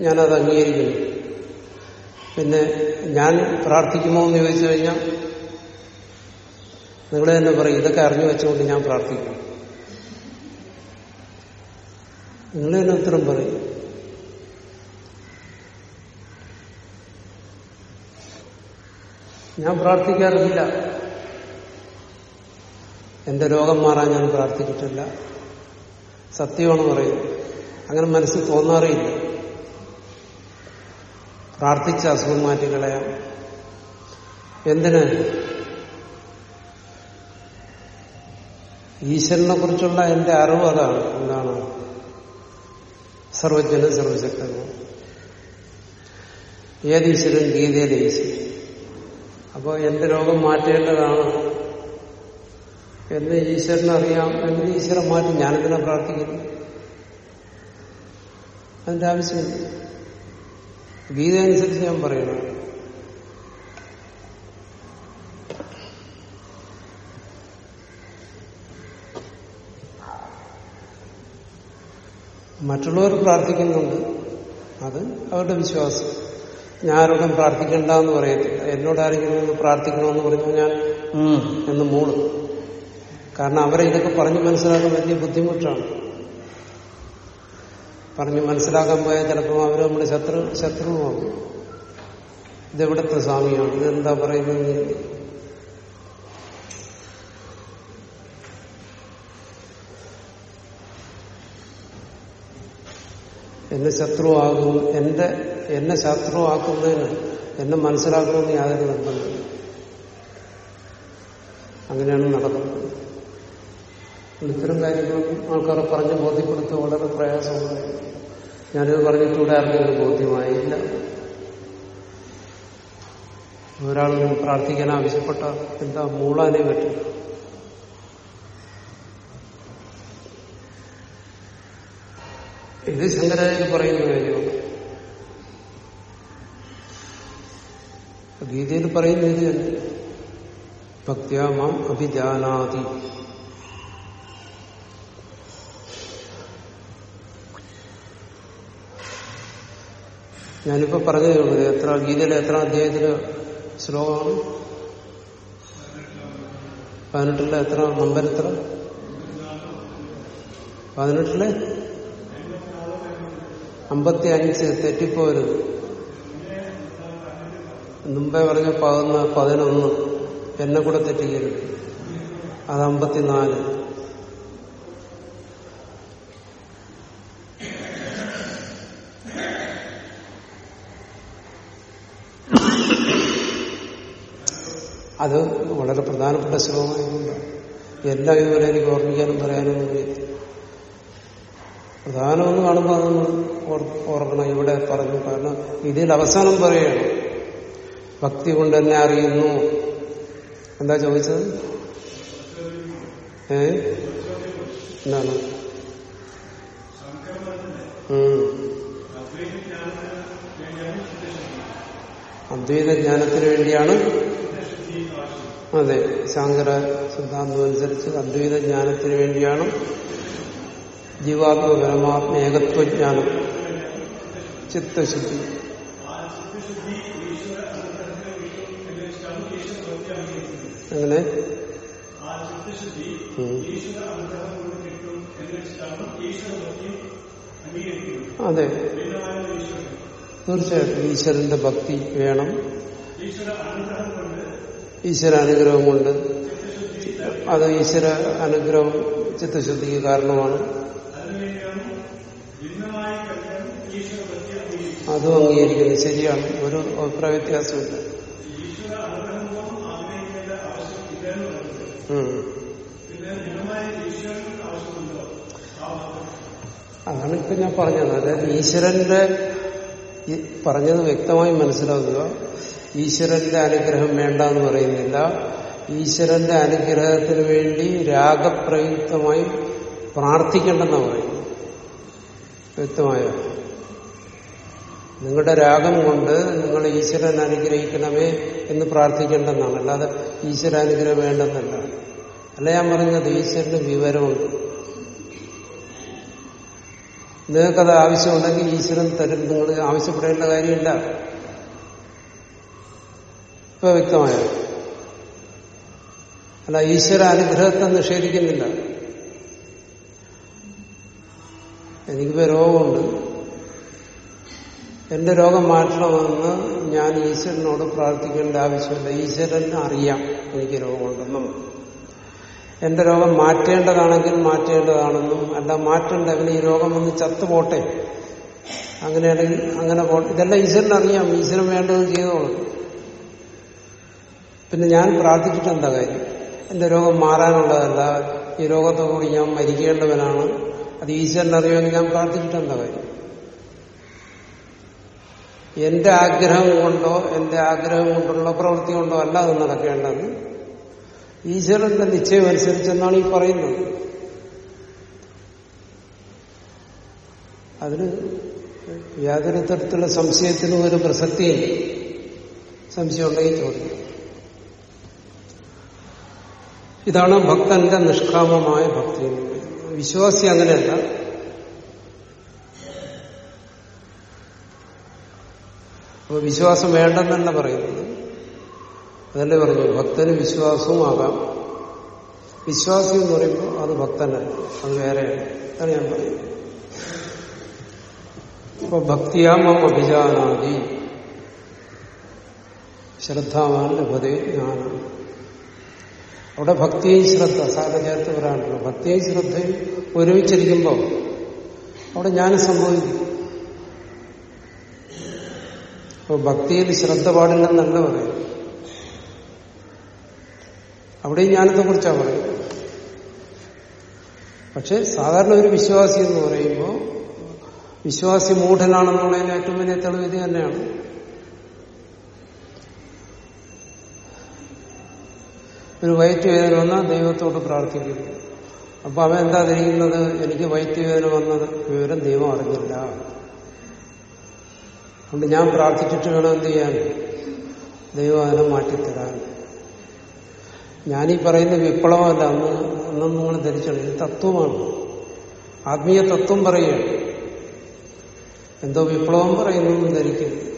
S1: ഞാനത് അംഗീകരിക്കുന്നു. പിന്നെ ഞാൻ പ്രാർത്ഥിക്കുമോ എന്ന് ചോദിച്ചു കഴിഞ്ഞാൽ നിങ്ങൾ തന്നെ പറയും ഇതൊക്കെ അറിഞ്ഞു വെച്ചുകൊണ്ട് ഞാൻ പ്രാർത്ഥിക്കും. നിങ്ങൾ തന്നെ ഉത്തരം പറയും. ഞാൻ പ്രാർത്ഥിക്കാറില്ല. എന്റെ രോഗം മാറാൻ ഞാൻ പ്രാർത്ഥിച്ചിട്ടില്ല. സത്യമാണ് പറയും അങ്ങനെ മനസ്സിൽ തോന്നാറിയില്ല പ്രാർത്ഥിച്ച അസുഖം മാറ്റിക്കളയാം എന്തിന്? ഈശ്വരനെ കുറിച്ചുള്ള എന്റെ അറിവ് അതാണ്. എന്താണ്? സർവജ്ഞന് സർവശക്തനും ഏത് ഈശ്വരൻ ഗീതയിലെ ഈശ്വരൻ? അപ്പോൾ എന്റെ രോഗം മാറ്റേണ്ടതാണ്? എന്ന് ഈശ്വരനറിയാം എന്ന് ഈശ്വരൻ മാറ്റി ഞാനെന്തിനെ പ്രാർത്ഥിക്കുന്നു. അതിന്റെ ആവശ്യമില്ല. ഗീത അനുസരിച്ച് ഞാൻ പറയണം മറ്റുള്ളവർ പ്രാർത്ഥിക്കുന്നുണ്ട്. അത് അവരുടെ വിശ്വാസം. ഞാൻ ആരോടും പ്രാർത്ഥിക്കണ്ട എന്ന് പറയത്തില്ല. എന്നോട് ആരെങ്കിലും ഒന്ന് പ്രാർത്ഥിക്കണമെന്ന് പറഞ്ഞാൽ ഞാൻ എന്ന് മൂളും. കാരണം അവരെ ഇതൊക്കെ പറഞ്ഞ് മനസ്സിലാക്കാൻ വലിയ ബുദ്ധിമുട്ടാണ്. പറഞ്ഞ് മനസ്സിലാക്കാൻ പോയാൽ ചിലപ്പോൾ അവർ നമ്മുടെ ശത്രു ശത്രുവാകും ഇതെവിടുത്തെ സ്വാമിയാണ്? ഇതെന്താ പറയുന്നത് എന്നെ ശത്രുവാകും എന്റെ എന്നെ ശത്രുവാക്കുന്നതിന് എന്നെ മനസ്സിലാക്കണമെന്ന് യാതൊരു നിർബന്ധമില്ല അങ്ങനെയാണ് നടക്കുന്നത്. ഇത്തരം കാര്യങ്ങളും ആൾക്കാരെ പറഞ്ഞ് ബോധ്യപ്പെടുത്തുക വളരെ പ്രയാസമാണ് ഞാനിത് പറഞ്ഞിട്ടൂടെ ആർക്കെങ്കിലും ബോധ്യമായില്ല. ഒരാൾ പ്രാർത്ഥിക്കാൻ ആവശ്യപ്പെട്ട എന്താ മൂളാനേ പറ്റും ഇത് ശങ്കരാചാര്യ പറയുന്ന കാര്യമാണ് ഗീതയിൽ പറയുന്ന ഇത് തന്നെ ഭക്തിയ മാം അഭിജാനാതി. ഞാനിപ്പോ പറഞ്ഞതേ ഉള്ളൂ എത്ര ഗീതയിലെ എത്ര അധ്യായത്തിൽ ശ്ലോകമാണ്? പതിനെട്ടിലെ എത്ര നമ്പർ എത്ര? പതിനെട്ടിലെ? അമ്പത്തി അഞ്ച് തെറ്റിപ്പോരുത് മുമ്പേ പറഞ്ഞ പതിനൊന്ന് പതിനൊന്ന്. എന്നെ കൂടെ തെറ്റിക്കരുത്. അത് അമ്പത്തിനാല്. അത് വളരെ പ്രധാനപ്പെട്ട ശ്ലോകമായതുകൊണ്ട് എല്ലാം ഇതുപോലെ എനിക്ക് ഓർമ്മിക്കാനും പറയാനും പ്രധാനമെന്ന് കാണുമ്പോൾ അതൊന്ന് ഓർക്കണം ഇവിടെ പറഞ്ഞു. കാരണം ഇതിൽ അവസാനം പറയുകയാണ് ഭക്തി കൊണ്ട് തന്നെ അറിയുന്നു. എന്താ ചോദിച്ചത്? ഏ? എന്താണ്? അദ്വൈത ജ്ഞാനത്തിന് വേണ്ടിയാണ്. അതെ ശങ്കര സിദ്ധാന്തം അനുസരിച്ച് അദ്വൈത ജ്ഞാനത്തിന് വേണ്ടിയാണ് ജീവാത്മ പരമാത്മ ഏകത്വജ്ഞാനം. ചിത്തശുദ്ധി. അങ്ങനെ അതെ. തീർച്ചയായിട്ടും ഈശ്വരന്റെ ഭക്തി വേണം. ഈശ്വര അനുഗ്രഹം കൊണ്ട്. അത് ഈശ്വര അനുഗ്രഹം ചിത്തശുദ്ധിക്ക് കാരണമാണ്. അതും അംഗീകരിക്കുന്നു ശരിയാണ്. ഒരു അഭിപ്രായ വ്യത്യാസമില്ല. അതാണ് ഇപ്പൊ ഞാൻ പറഞ്ഞത്. അതായത് ഈശ്വരന്റെ പറഞ്ഞത് വ്യക്തമായി മനസ്സിലാക്കുക ഈശ്വരന്റെ അനുഗ്രഹം വേണ്ട എന്ന് പറയുന്നില്ല. ഈശ്വരന്റെ അനുഗ്രഹത്തിന് വേണ്ടി രാഗപ്രയുക്തമായി പ്രാർത്ഥിക്കേണ്ടെന്നാണ് പറയുന്നത്. വ്യക്തമായ? നിങ്ങളുടെ രാഗം കൊണ്ട് നിങ്ങൾ ഈശ്വരൻ അനുഗ്രഹിക്കണമേ എന്ന് പ്രാർത്ഥിക്കേണ്ടെന്നാണ്. അല്ലാതെ ഈശ്വര അനുഗ്രഹം വേണ്ടെന്നല്ല. അല്ല ഞാൻ പറഞ്ഞത് ഈശ്വരന് വിവരമുണ്ട്. നിങ്ങൾക്കത് ആവശ്യമുണ്ടെങ്കിൽ ഈശ്വരൻ തരും. നിങ്ങൾ ആവശ്യപ്പെടേണ്ട കാര്യമില്ല. ഇപ്പൊ വ്യക്തമായ? അല്ല ഈശ്വര അനുഗ്രഹത്തെ നിഷേധിക്കുന്നില്ല. എനിക്കിപ്പോ രോഗമുണ്ട്. എന്റെ രോഗം മാറ്റണമെന്ന് ഞാൻ ഈശ്വരനോട് പ്രാർത്ഥിക്കേണ്ട ആവശ്യമില്ല. ഈശ്വരൻ അറിയാം എനിക്ക് രോഗമുണ്ടെന്നും. എന്റെ രോഗം മാറ്റേണ്ടതാണെങ്കിൽ മാറ്റേണ്ടതാണെന്നും അല്ല മാറ്റേണ്ടവന് ഈ രോഗം ഒന്ന് ചത്തുപോട്ടെ. അങ്ങനെയാണെങ്കിൽ അങ്ങനെ പോട്ടെ ഇതെല്ലാം ഈശ്വരൻ അറിയാം ഈശ്വരൻ വേണ്ടത് ചെയ്തോളും. പിന്നെ ഞാൻ പ്രാർത്ഥിച്ചിട്ട് എന്താ കാര്യം? എന്റെ രോഗം മാറാനുള്ളതല്ല. ഈ രോഗത്തോടുകൂടി ഞാൻ മരിക്കേണ്ടവനാണ്. അത് ഈശ്വരൻ അറിയുമെങ്കിൽ ഞാൻ പ്രാർത്ഥിച്ചിട്ട് എന്താ കാര്യം? എന്റെ ആഗ്രഹം കൊണ്ടോ എന്റെ ആഗ്രഹം കൊണ്ടുള്ള പ്രവൃത്തി കൊണ്ടോ അല്ല അത് നടക്കേണ്ടത്. ഈശ്വരന്റെ നിശ്ചയം അനുസരിച്ചെന്നാണ് ഈ പറയുന്നത്. അതിന് യാതൊരു തരത്തിലുള്ള സംശയത്തിനും ഒരു പ്രസക്തിയില്ല സംശയം ഉണ്ടെങ്കിൽ ചോദിക്കും. ഇതാണ് ഭക്തന്റെ നിഷ്കാമമായ ഭക്തി. വിശ്വാസി അങ്ങനെയല്ല. അപ്പൊ വിശ്വാസം വേണ്ടെന്നല്ല പറയുന്നത്. അതല്ലേ പറഞ്ഞു? ഭക്തന് വിശ്വാസവും ആകാം എന്ന് പറയുമ്പോൾ അത് ഭക്തനല്ല അത് വേറെയാണ്. അതാണ് ഞാൻ പറയുന്നത്. അപ്പൊ ഭക്തിയാമം അഭിജാനാദി ശ്രദ്ധാവാൻ ലഭതേ ജ്ഞാനം അവിടെ ഭക്തിയും ശ്രദ്ധ സാധന ചേർത്ത് ഭക്തിയും ശ്രദ്ധയും ഒരുമിച്ചിരിക്കുമ്പോൾ അവിടെ ജ്ഞാനം സംഭവിക്കും. അപ്പൊ ഭക്തിയിൽ ശ്രദ്ധ പാടില്ലെന്നല്ല പറയും? അവിടെ ജ്ഞാനത്തെ കുറിച്ചാണ് പറയുന്നത്. പക്ഷെ സാധാരണ ഒരു വിശ്വാസി എന്ന് പറയുമ്പോൾ വിശ്വാസി മൂഢനാണെന്നുള്ളതിന് ഏറ്റവും വലിയ തെളിവ് ഇത് തന്നെയാണ്. ഒരു വയറ്റുവേദന വന്നാൽ ദൈവത്തോട് പ്രാർത്ഥിക്കുന്നു. അപ്പൊ അവൻ എന്താ ധരിക്കുന്നത്? എനിക്ക് വയറ്റുവേദന വന്നത് വിവരം ദൈവം അറിഞ്ഞില്ല. അതുകൊണ്ട് ഞാൻ പ്രാർത്ഥിച്ചിട്ട് വേണം എന്ത് ചെയ്യാൻ. ദൈവം അതിനെ മാറ്റിത്തരാൻ. ഞാനീ പറയുന്ന വിപ്ലവമല്ല അന്ന് അന്നും നിങ്ങൾ ധരിച്ചത് ഇത് തത്വമാണ്. ആത്മീയ തത്വം പറയുകയാണ്. എന്തോ വിപ്ലവം പറയുന്നു ധരിക്കരുത്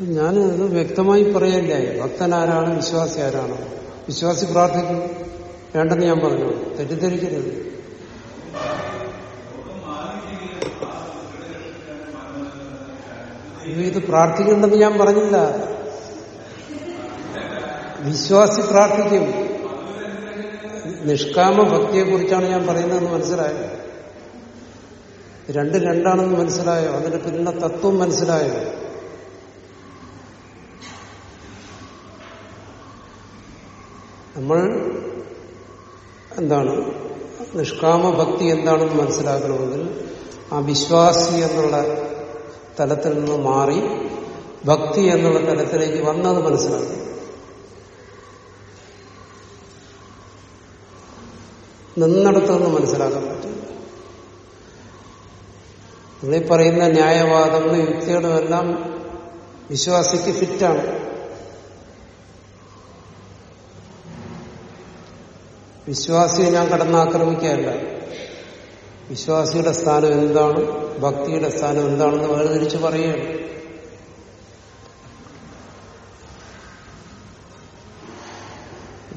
S1: ഞാൻ അത് വ്യക്തമായി പറയല്ലേ ഭക്തൻ ആരാണ് വിശ്വാസി ആരാണ് വിശ്വാസി പ്രാർത്ഥിക്കും. വേണ്ടെന്ന് ഞാൻ പറഞ്ഞു. തെറ്റിദ്ധരിക്കരുത്. ഇത് പ്രാർത്ഥിക്കണ്ടെന്ന് ഞാൻ പറഞ്ഞില്ല. വിശ്വാസി പ്രാർത്ഥിക്കും. നിഷ്കാമ ഭക്തിയെ കുറിച്ചാണ് ഞാൻ പറയുന്നതെന്ന് മനസ്സിലായോ? രണ്ട് രണ്ടാണെന്ന് മനസ്സിലായോ? അതിന്റെ പിന്നിലെ തത്വം മനസ്സിലായോ? നമ്മൾ എന്താണ് നിഷ്കാമ ഭക്തി എന്താണെന്ന് മനസ്സിലാക്കണമെങ്കിൽ ആ വിശ്വാസി എന്നുള്ള തലത്തിൽ നിന്ന് മാറി ഭക്തി എന്നുള്ള തലത്തിലേക്ക് വന്നത് മനസ്സിലാക്കും. നിന്നിടത്തുനിന്ന് മനസ്സിലാക്കാൻ പറ്റും. നിങ്ങളീ പറയുന്ന ന്യായവാദങ്ങളും യുക്തികളും എല്ലാം വിശ്വാസിക്ക് ഫിറ്റാണ് വിശ്വാസിയെ ഞാൻ കടന്നാക്രമിക്കുകയല്ല. വിശ്വാസിയുടെ സ്ഥാനം എന്താണ്? ഭക്തിയുടെ സ്ഥാനം എന്താണെന്ന് വേർതിരിച്ച് പറയുകയാണ്.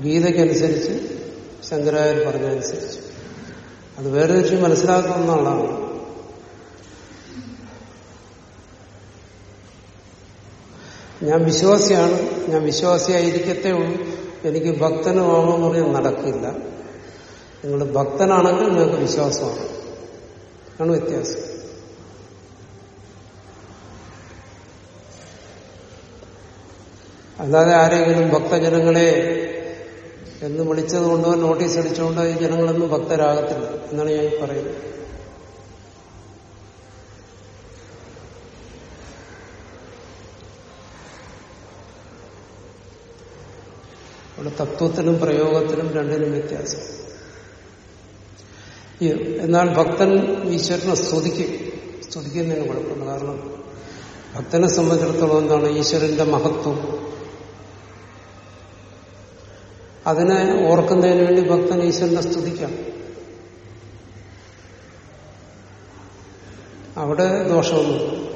S1: ഗീതയ്ക്കനുസരിച്ച് ശങ്കരാചാര്യ പറഞ്ഞതനുസരിച്ച്. അത് വേർതിരിച്ച് മനസ്സിലാക്കുന്ന ആളാണ് ഞാൻ വിശ്വാസിയാണ്. ഞാൻ വിശ്വാസിയായിരിക്കത്തേ ഉള്ളൂ. എനിക്ക് ഭക്തനുമാണെന്ന് പറയാൻ നടക്കില്ല. നിങ്ങൾ ഭക്തനാണെങ്കിൽ നിങ്ങൾക്ക് വിശ്വാസമാണ്. ആണ് വ്യത്യാസം. അല്ലാതെ ആരെങ്കിലും ഭക്തജനങ്ങളെ എന്ന് വിളിച്ചത് കൊണ്ടോ നോട്ടീസ് അടിച്ചുകൊണ്ടോ ഈ ജനങ്ങളൊന്നും ഭക്തരാകത്തില്ല എന്നാണ് ഞാൻ പറയുന്നത്. അവിടെ തത്വത്തിനും പ്രയോഗത്തിനും രണ്ടിനും വ്യത്യാസം. എന്നാൽ ഭക്തൻ ഈശ്വരനെ സ്തുതിക്കും. സ്തുതിക്കുന്നതിന് കുഴപ്പമില്ല കാരണം ഭക്തനെ സംബന്ധിച്ചിടത്തോളം എന്താണ്? ഈശ്വരന്റെ മഹത്വം. അതിനെ ഓർക്കുന്നതിന് വേണ്ടി ഭക്തൻ ഈശ്വരനെ സ്തുതിക്കാം. അവിടെ ദോഷമൊന്നും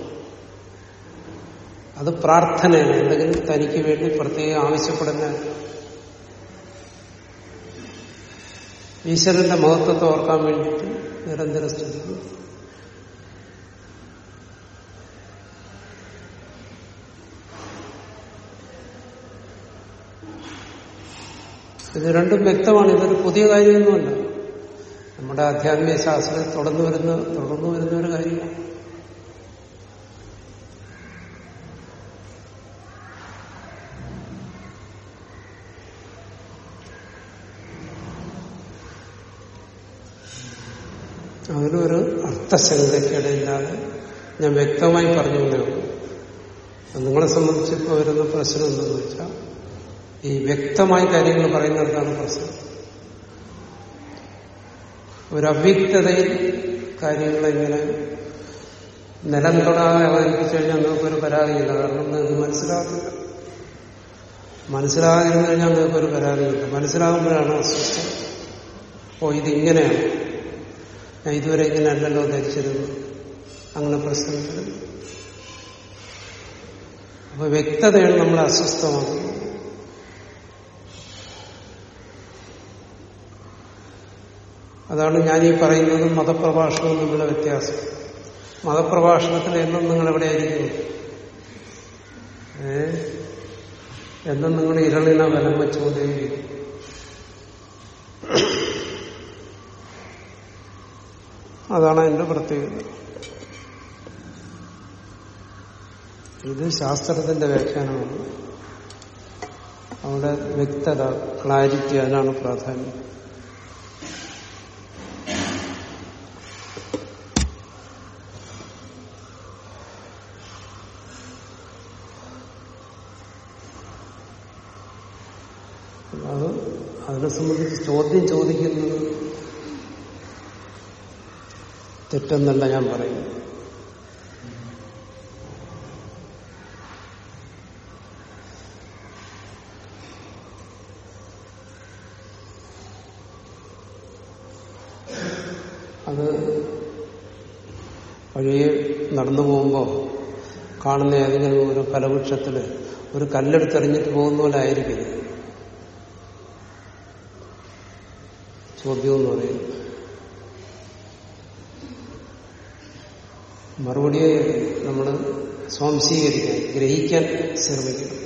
S1: അത് പ്രാർത്ഥനയാണ്. എന്തെങ്കിലും തനിക്ക് വേണ്ടി പ്രത്യേകം ആവശ്യപ്പെടുന്ന ഈശ്വരന്റെ മഹത്വത്തെ ഓർക്കാൻ വേണ്ടിയിട്ട് നിരന്തരം സ്തുതിക്കും ഇത് രണ്ടും വ്യക്തമാണ്. ഇതൊരു പുതിയ കാര്യമൊന്നുമല്ല. നമ്മുടെ ആധ്യാത്മിക ശാസ്ത്രം തുടർന്നു വരുന്ന തുടർന്നു വരുന്ന ഒരു കാര്യമാണ്. അതിലൊരു അർത്ഥശങ്കയ്ക്കിടയില്ലാതെ ഞാൻ വ്യക്തമായി പറഞ്ഞു എന്നേ നിങ്ങളെ സംബന്ധിച്ച് ഇപ്പോൾ വരുന്ന പ്രശ്നം എന്തെന്ന് വെച്ചാൽ ഈ വ്യക്തമായി കാര്യങ്ങൾ പറയുന്നിടത്താണ് പ്രശ്നം? ഒരു അവ്യക്തതയിൽ കാര്യങ്ങളെങ്ങനെ നിലം തൊടാതെ അവതരിപ്പിച്ചു കഴിഞ്ഞാൽ നിങ്ങൾക്കൊരു പരാതിയില്ല. കാരണം നിങ്ങൾക്ക് മനസ്സിലാകില്ല മനസ്സിലാകാതിരുന്നു കഴിഞ്ഞാൽ നിങ്ങൾക്കൊരു പരാതിയില്ല. മനസ്സിലാകുമ്പോഴാണ് അസ്വസ്ഥം ഓ ഇതിങ്ങനെയാണ്. ഞാൻ ഇതുവരെ ഇങ്ങനെ അല്ലല്ലോ ധരിച്ചിരുന്നു. അങ്ങനെ പ്രശ്നത്തിൽ അപ്പൊ വ്യക്തതയാണ് നമ്മളെ അസ്വസ്ഥമാക്കുന്നത് അതാണ് ഈ പറയുന്നതും മതപ്രഭാഷണവും തമ്മിലുള്ള വ്യത്യാസം. മതപ്രഭാഷണത്തിൽ എന്നും നിങ്ങൾ എവിടെയായിരിക്കുന്നു? ഏ? എന്നും നിങ്ങൾ ഇരളിന വലം വെച്ചുകൊണ്ടേയിരിക്കും അതാണ് അതിന്റെ പ്രത്യേകത. ഇത് ശാസ്ത്രത്തിന്റെ വ്യാഖ്യാനമാണ്. അവിടെ വ്യക്തത ക്ലാരിറ്റി അതിനാണ് പ്രാധാന്യം. അത് അതിനെ സംബന്ധിച്ച് ചോദ്യം ചോദിക്കുന്നത് തെറ്റെന്നല്ല ഞാൻ പറയുന്നു അത് വഴിയെ നടന്നു പോകുമ്പോൾ കാണുന്ന ഏതെങ്കിലും ഒരു ഫലവൃക്ഷത്തിൽ ഒരു കല്ലെടുത്തെറിഞ്ഞിട്ട് പോകുന്ന പോലെ ആയിരിക്കും ചോദ്യം എന്ന് പറയുന്നത്. മറുപടിയെ നമ്മൾ സ്വാംശീകരിക്കാൻ ഗ്രഹിക്കാൻ ശ്രമിക്കണം.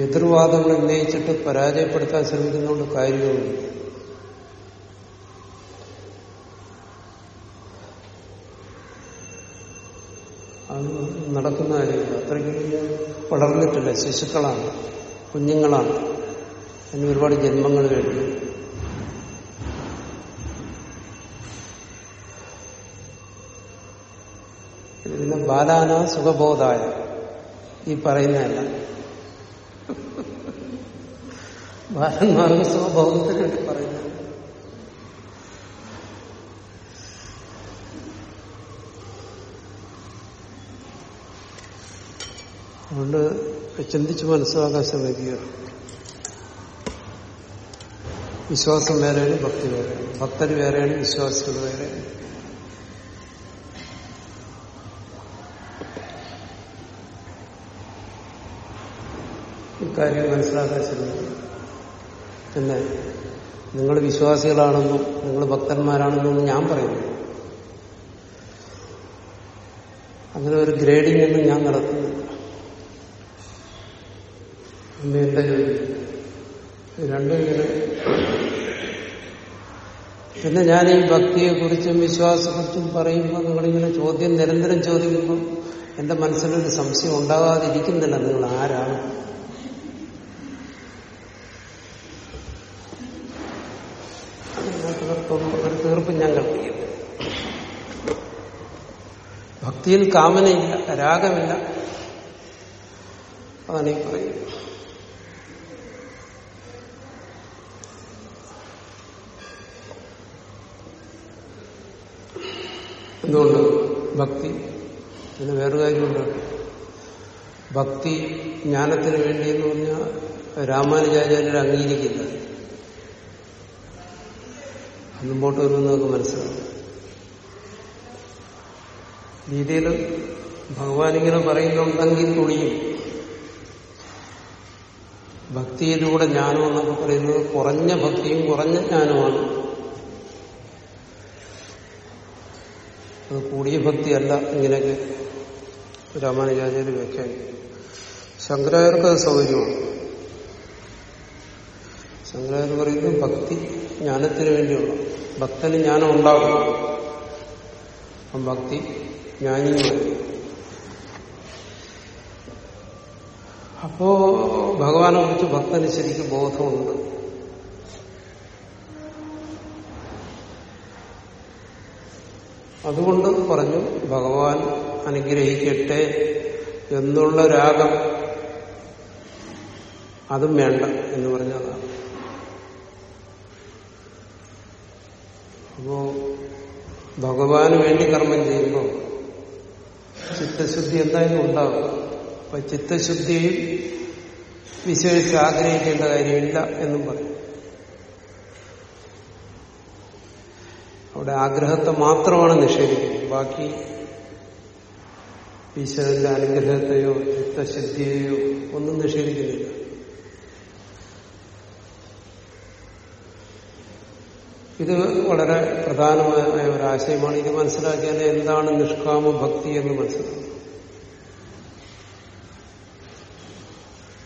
S1: എതിർവാദങ്ങൾ ഉന്നയിച്ചിട്ട് പരാജയപ്പെടുത്താൻ ശ്രമിക്കുന്നതുകൊണ്ട് കാര്യവുമില്ല. അത് നടക്കുന്ന കാര്യമില്ല. അത്രയ്ക്ക് വളർന്നിട്ടില്ല. ശിശുക്കളാണ് കുഞ്ഞുങ്ങളാണ്. അതിന് ഒരുപാട് ജന്മങ്ങൾ കഴിഞ്ഞു ഇത് പിന്നെ ബാലാന സുഖബോധായ. ഈ പറയുന്നതല്ല. ബാലന്മാർക്ക് സുഖബോധത്തിന് വേണ്ടി പറയുന്നത്. അതുകൊണ്ട് ചിന്തിച്ച് മനസ്സിലാക്കാൻ ശ്രമിക്കുക. വിശ്വാസം വേറെയാണ് ഭക്തി വേറെയാണ്. ഭക്തര് വേറെയാണ് വിശ്വാസികൾ വേറെയാണ്. ഇക്കാര്യം മനസ്സിലാക്കാൻ ശ്രമിക്കുക എന്നെ നിങ്ങൾ വിശ്വാസികളാണെന്നും നിങ്ങൾ ഭക്തന്മാരാണെന്നും ഞാൻ പറയുന്നു. അങ്ങനെ ഒരു ഗ്രേഡിംഗ് ഒന്നും ഞാൻ നടത്തുന്നില്ല. എന്ന് എന്റെ ജോലി പിന്നെ ഞാൻ ഈ ഭക്തിയെക്കുറിച്ചും വിശ്വാസത്തെക്കുറിച്ചും പറയുമ്പോൾ നിങ്ങളിങ്ങനെ ചോദ്യം നിരന്തരം ചോദിക്കുമ്പോൾ എന്റെ മനസ്സിലൊരു സംശയം ഉണ്ടാകാതിരിക്കുന്നില്ല. നിങ്ങൾ ആരാണ് തീർപ്പൊന്നും ഒരു തീർപ്പ് ഞാൻ കൽപ്പിക്കുന്നു ഭക്തിയിൽ കാമനയില്ല രാഗമില്ല. ഈ പറയുന്നത് എന്തുകൊണ്ട്? ഭക്തി. പിന്നെ വേറൊരു കാര്യമുണ്ട്. ഭക്തി ജ്ഞാനത്തിന് വേണ്ടി എന്ന് പറഞ്ഞാൽ രാമാനുജാചാര്യർ അംഗീകരിക്കില്ല. മുമ്പോട്ട് വരുമെന്ന് നമുക്ക് മനസ്സിലാവും. ഗീതയിൽ ഭഗവാൻ ഇങ്ങനെ പറയുന്നുണ്ടെങ്കിൽ തുണിയും ഭക്തിയിലൂടെ ജ്ഞാനം എന്നൊക്കെ പറയുന്നത് കുറഞ്ഞ ഭക്തിയും കുറഞ്ഞ ജ്ഞാനമാണ് അത് കൂടിയ ഭക്തിയല്ല ഇങ്ങനെയൊക്കെ രാമാനുജാചാര്യ വ്യാഖ്യാനിക്കും ശങ്കരാചാര്യർക്ക് അത് സൗകര്യമാണ്. ശങ്കരാചാര്യ പറയുന്നത് ഭക്തി ജ്ഞാനത്തിന് വേണ്ടിയുള്ള ഭക്തന് ജ്ഞാനം ഉണ്ടാകും അപ്പം ഭക്തി ജ്ഞാനിയുമായി അപ്പോ ഭഗവാനെ കുറിച്ച് ഭക്തന് ശരിക്കും ബോധമുണ്ട്. അതുകൊണ്ട് പറഞ്ഞു ഭഗവാൻ അനുഗ്രഹിക്കട്ടെ എന്നുള്ള രാഗം അതും വേണ്ട എന്ന് പറഞ്ഞതാണ് അപ്പോ ഭഗവാന് വേണ്ടി കർമ്മം ചെയ്യുമ്പോൾ ചിത്തശുദ്ധി എന്തായാലും ഉണ്ടാകും. അപ്പൊ ചിത്തശുദ്ധിയിൽ വിശേഷിച്ച് ആഗ്രഹിക്കേണ്ട കാര്യമില്ല എന്നും പറയും. അവിടെ ആഗ്രഹത്തെ മാത്രമാണ് നിഷേധിക്കുന്നത്. ബാക്കി ഈശ്വരന്റെ അനുഗ്രഹത്തെയോ ചിത്തശുദ്ധിയെയോ ഒന്നും നിഷേധിക്കുന്നില്ല. ഇത് വളരെ പ്രധാനമായ ഒരു ആശയമാണ്. ഇത് മനസ്സിലാക്കിയാൽ എന്താണ് നിഷ്കാമ ഭക്തി എന്ന് മനസ്സിലാക്കും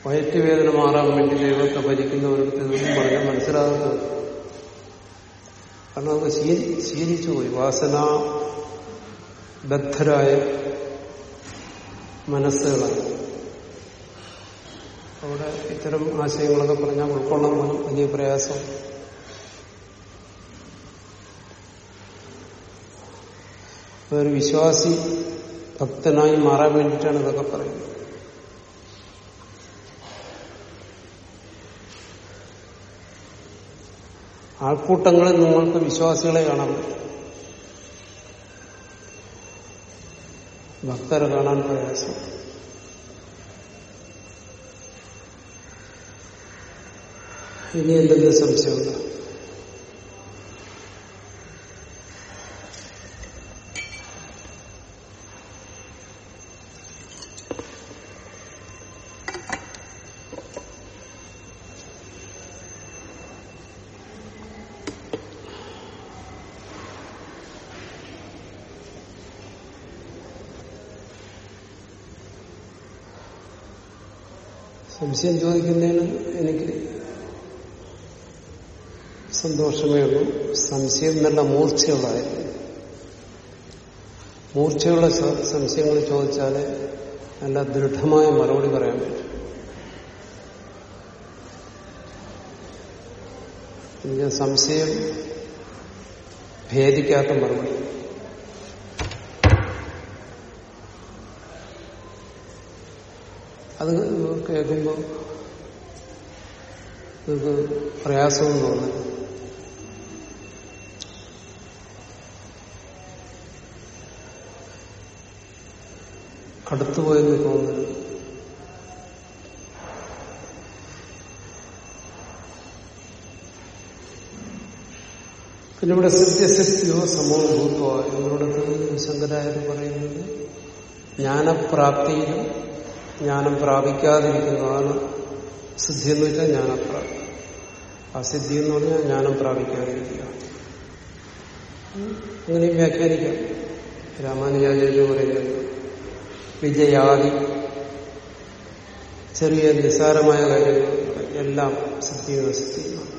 S1: വയറ്റുവേദന മാറാൻ വേണ്ടി ദൈവത്തെ ഭരിക്കുന്നവർക്ക് ഇതൊന്നും പറഞ്ഞാൽ മനസ്സിലാകുന്നത് കാരണം അത് ശീലിച്ചു പോയി. വാസന ബദ്ധരായ മനസ്സുകളാണ്. അവിടെ ഇത്തരം ആശയങ്ങളൊക്കെ പറഞ്ഞാൽ ഉൾക്കൊള്ളാൻ വലിയ പ്രയാസം. ഒരു വിശ്വാസി ഭക്തനായി മാറാൻ വേണ്ടിയിട്ടാണ് ഇതൊക്കെ പറയുന്നത്. ആൾക്കൂട്ടങ്ങളിൽ നിങ്ങൾക്ക് വിശ്വാസികളെ കാണാൻ പറ്റും. ഭക്തരെ കാണാൻ പ്രയാസം. ഇനി എന്തെങ്കിലും സംശയമുണ്ടോ? സംശയം ചോദിക്കുന്നതിന് എനിക്ക് സന്തോഷമേ ഉള്ളൂ. സംശയം നല്ല മൂർച്ചയുള്ളതായിരുന്നു മൂർച്ചയുള്ള സംശയങ്ങൾ ചോദിച്ചാൽ നല്ല ദൃഢമായ മറുപടി പറയാൻ പറ്റും. സംശയം ഭേദിക്കാത്ത മറുപടി. അത് കേൾക്കുമ്പോൾ നിങ്ങൾക്ക് പ്രയാസവും തോന്നുന്നു. കടുത്തുപോയെന്ന് തോന്നുന്നു. പിന്നെ ഇവിടെ സത്യസത്യോ സമൂഹഭൂത്വ എന്നിവിടെ ശങ്കരാചാര്യ പറയുന്നത് ജ്ഞാനപ്രാപ്തിയിലും ജ്ഞാനം പ്രാപിക്കാതിരിക്കുന്നതാണ് സിദ്ധി എന്ന് വെച്ചാൽ ജ്ഞാനപ്രാപ്തി അസിദ്ധി എന്ന് പറഞ്ഞാൽ ജ്ഞാനം പ്രാപിക്കാതിരിക്കുക. അങ്ങനെയും വ്യാഖ്യാനിക്കാം. രാമാനുജാചാര്യ പറയുന്നത് വിജയാദി. ചെറിയ നിസ്സാരമായ കാര്യങ്ങൾ എല്ലാം സിദ്ധിയും അസിദ്ധിയുമാണ്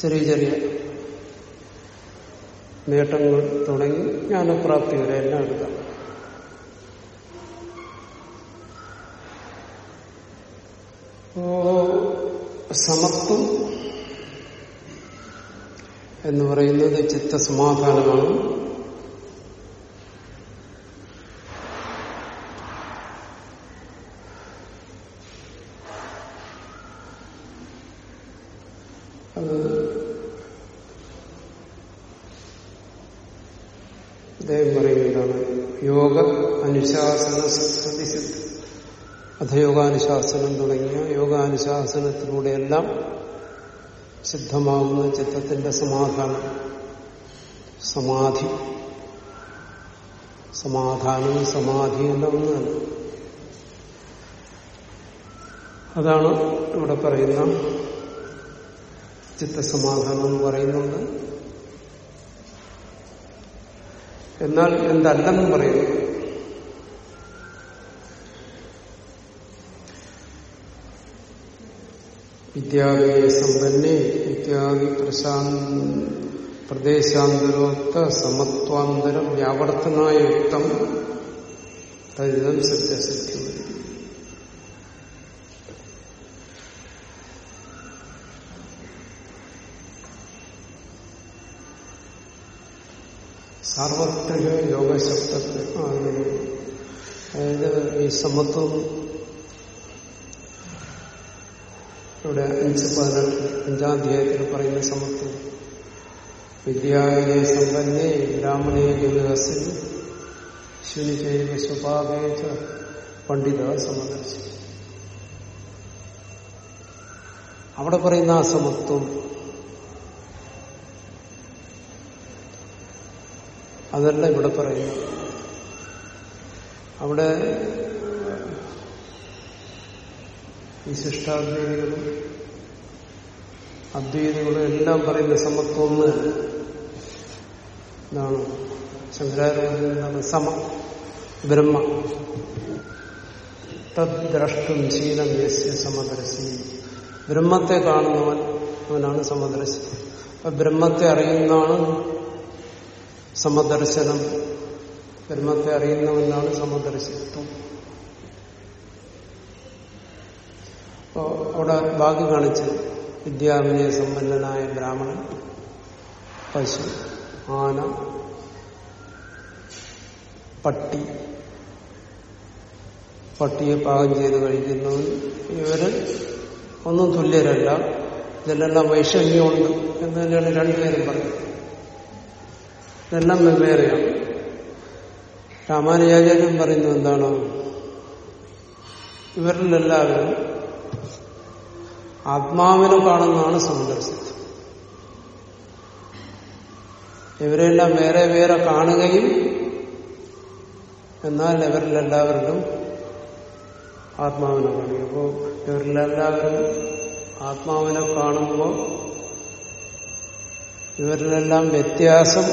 S1: ചെറിയ ചെറിയ നേട്ടങ്ങൾ തുടങ്ങി ജ്ഞാനപ്രാപ്തി വരെ എല്ലാം എടുക്കാം. സമത്വം എന്ന് പറയുന്നത് ചിത്തസമാധാനമാണ്. അത് അദ്ദേഹം പറയുന്നതാണ് യോഗ അനുശാസന അധയോഗാനുശാസനം തുടങ്ങിയ യോഗാനുശാസനത്തിലൂടെയെല്ലാം സിദ്ധമാകുന്ന ചിത്തത്തിന്റെ സമാധാനം. സമാധി. സമാധാനം സമാധി എന്നൊന്നാണ് അതാണ് ഇവിടെ പറയുന്ന ചിത്തസമാധാനം എന്ന് പറയുന്നുണ്ട് എന്നാൽ എന്തല്ലെന്നും പറയുന്നു. വിദ്യാവേ സമ്പന്നെ വിദ്യാവി പ്രദേശാന്തരോക്ത സമത്വാന്തരം വ്യാവർത്തനായ യുക്തം തരിതം സത്യസത്യം സാർവത്രിക യോഗശബ്ദത്തിൽ അതായത് ഈ സമത്വം ഇവിടെ അഞ്ച് പതിനെട്ട് അഞ്ചാം അധ്യായത്തിൽ പറയുന്ന സമത്വം. വിദ്യാവിനെ സമ്പന്നെ ബ്രാഹ്മണേ ഗുരുഹസിൽ ശുനി ചെയ്ത സ്വഭാവേച്ച പണ്ഡിത സമദർശി അവിടെ പറയുന്ന ആ സമത്വം അതല്ല ഇവിടെ പറയുന്നത്. അവിടെ വിശിഷ്ടാദ്വൈതികളും അദ്വൈതികളും എല്ലാം പറയുന്ന സമത്വം ഇതാണ് എന്താണ് ശങ്കരാചാര്യ സമ ബ്രഹ്മ. തദ്ദ്രഷ്ടും ശീലം യസ്യ സമദർശി. ബ്രഹ്മത്തെ കാണുന്നവൻ അവനാണ് സമദർശി. അപ്പൊ ബ്രഹ്മത്തെ അറിയുന്നതാണ് സമദർശനം. ബ്രഹ്മത്തെ അറിയുന്നവനാണ് സമദർശിത്വം അപ്പോ അവിടെ ബാക്കി കാണിച്ച് വിദ്യാവിനയ സമ്പന്നനായ ബ്രാഹ്മണൻ പശു ആന പട്ടി പട്ടിയെ പാകം ചെയ്ത് കഴിക്കുന്നവൻ ഇവർ ഒന്നും തുല്യരല്ല. ഇതിലെല്ലാം വൈഷമ്യമുണ്ട് എന്ന് തന്നെയാണ് രണ്ടുപേരും പറഞ്ഞത്. ഇതെല്ലാം വെവ്വേറെയാണ്. രാമാനുജാചാര്യം പറയുന്നത് എന്താണ്? ഇവരിലെല്ലാവരും ആത്മാവിനെ കാണുന്നതാണ് സന്ദർശിച്ചത് ഇവരെല്ലാം വേറെ വേറെ കാണുകയും എന്നാൽ ഇവരിലെല്ലാവരിലും ആത്മാവിനെ കാണുക അപ്പോൾ ഇവരിലെല്ലാവരും ആത്മാവിനെ കാണുമ്പോൾ ഇവരിലെല്ലാം വ്യത്യാസം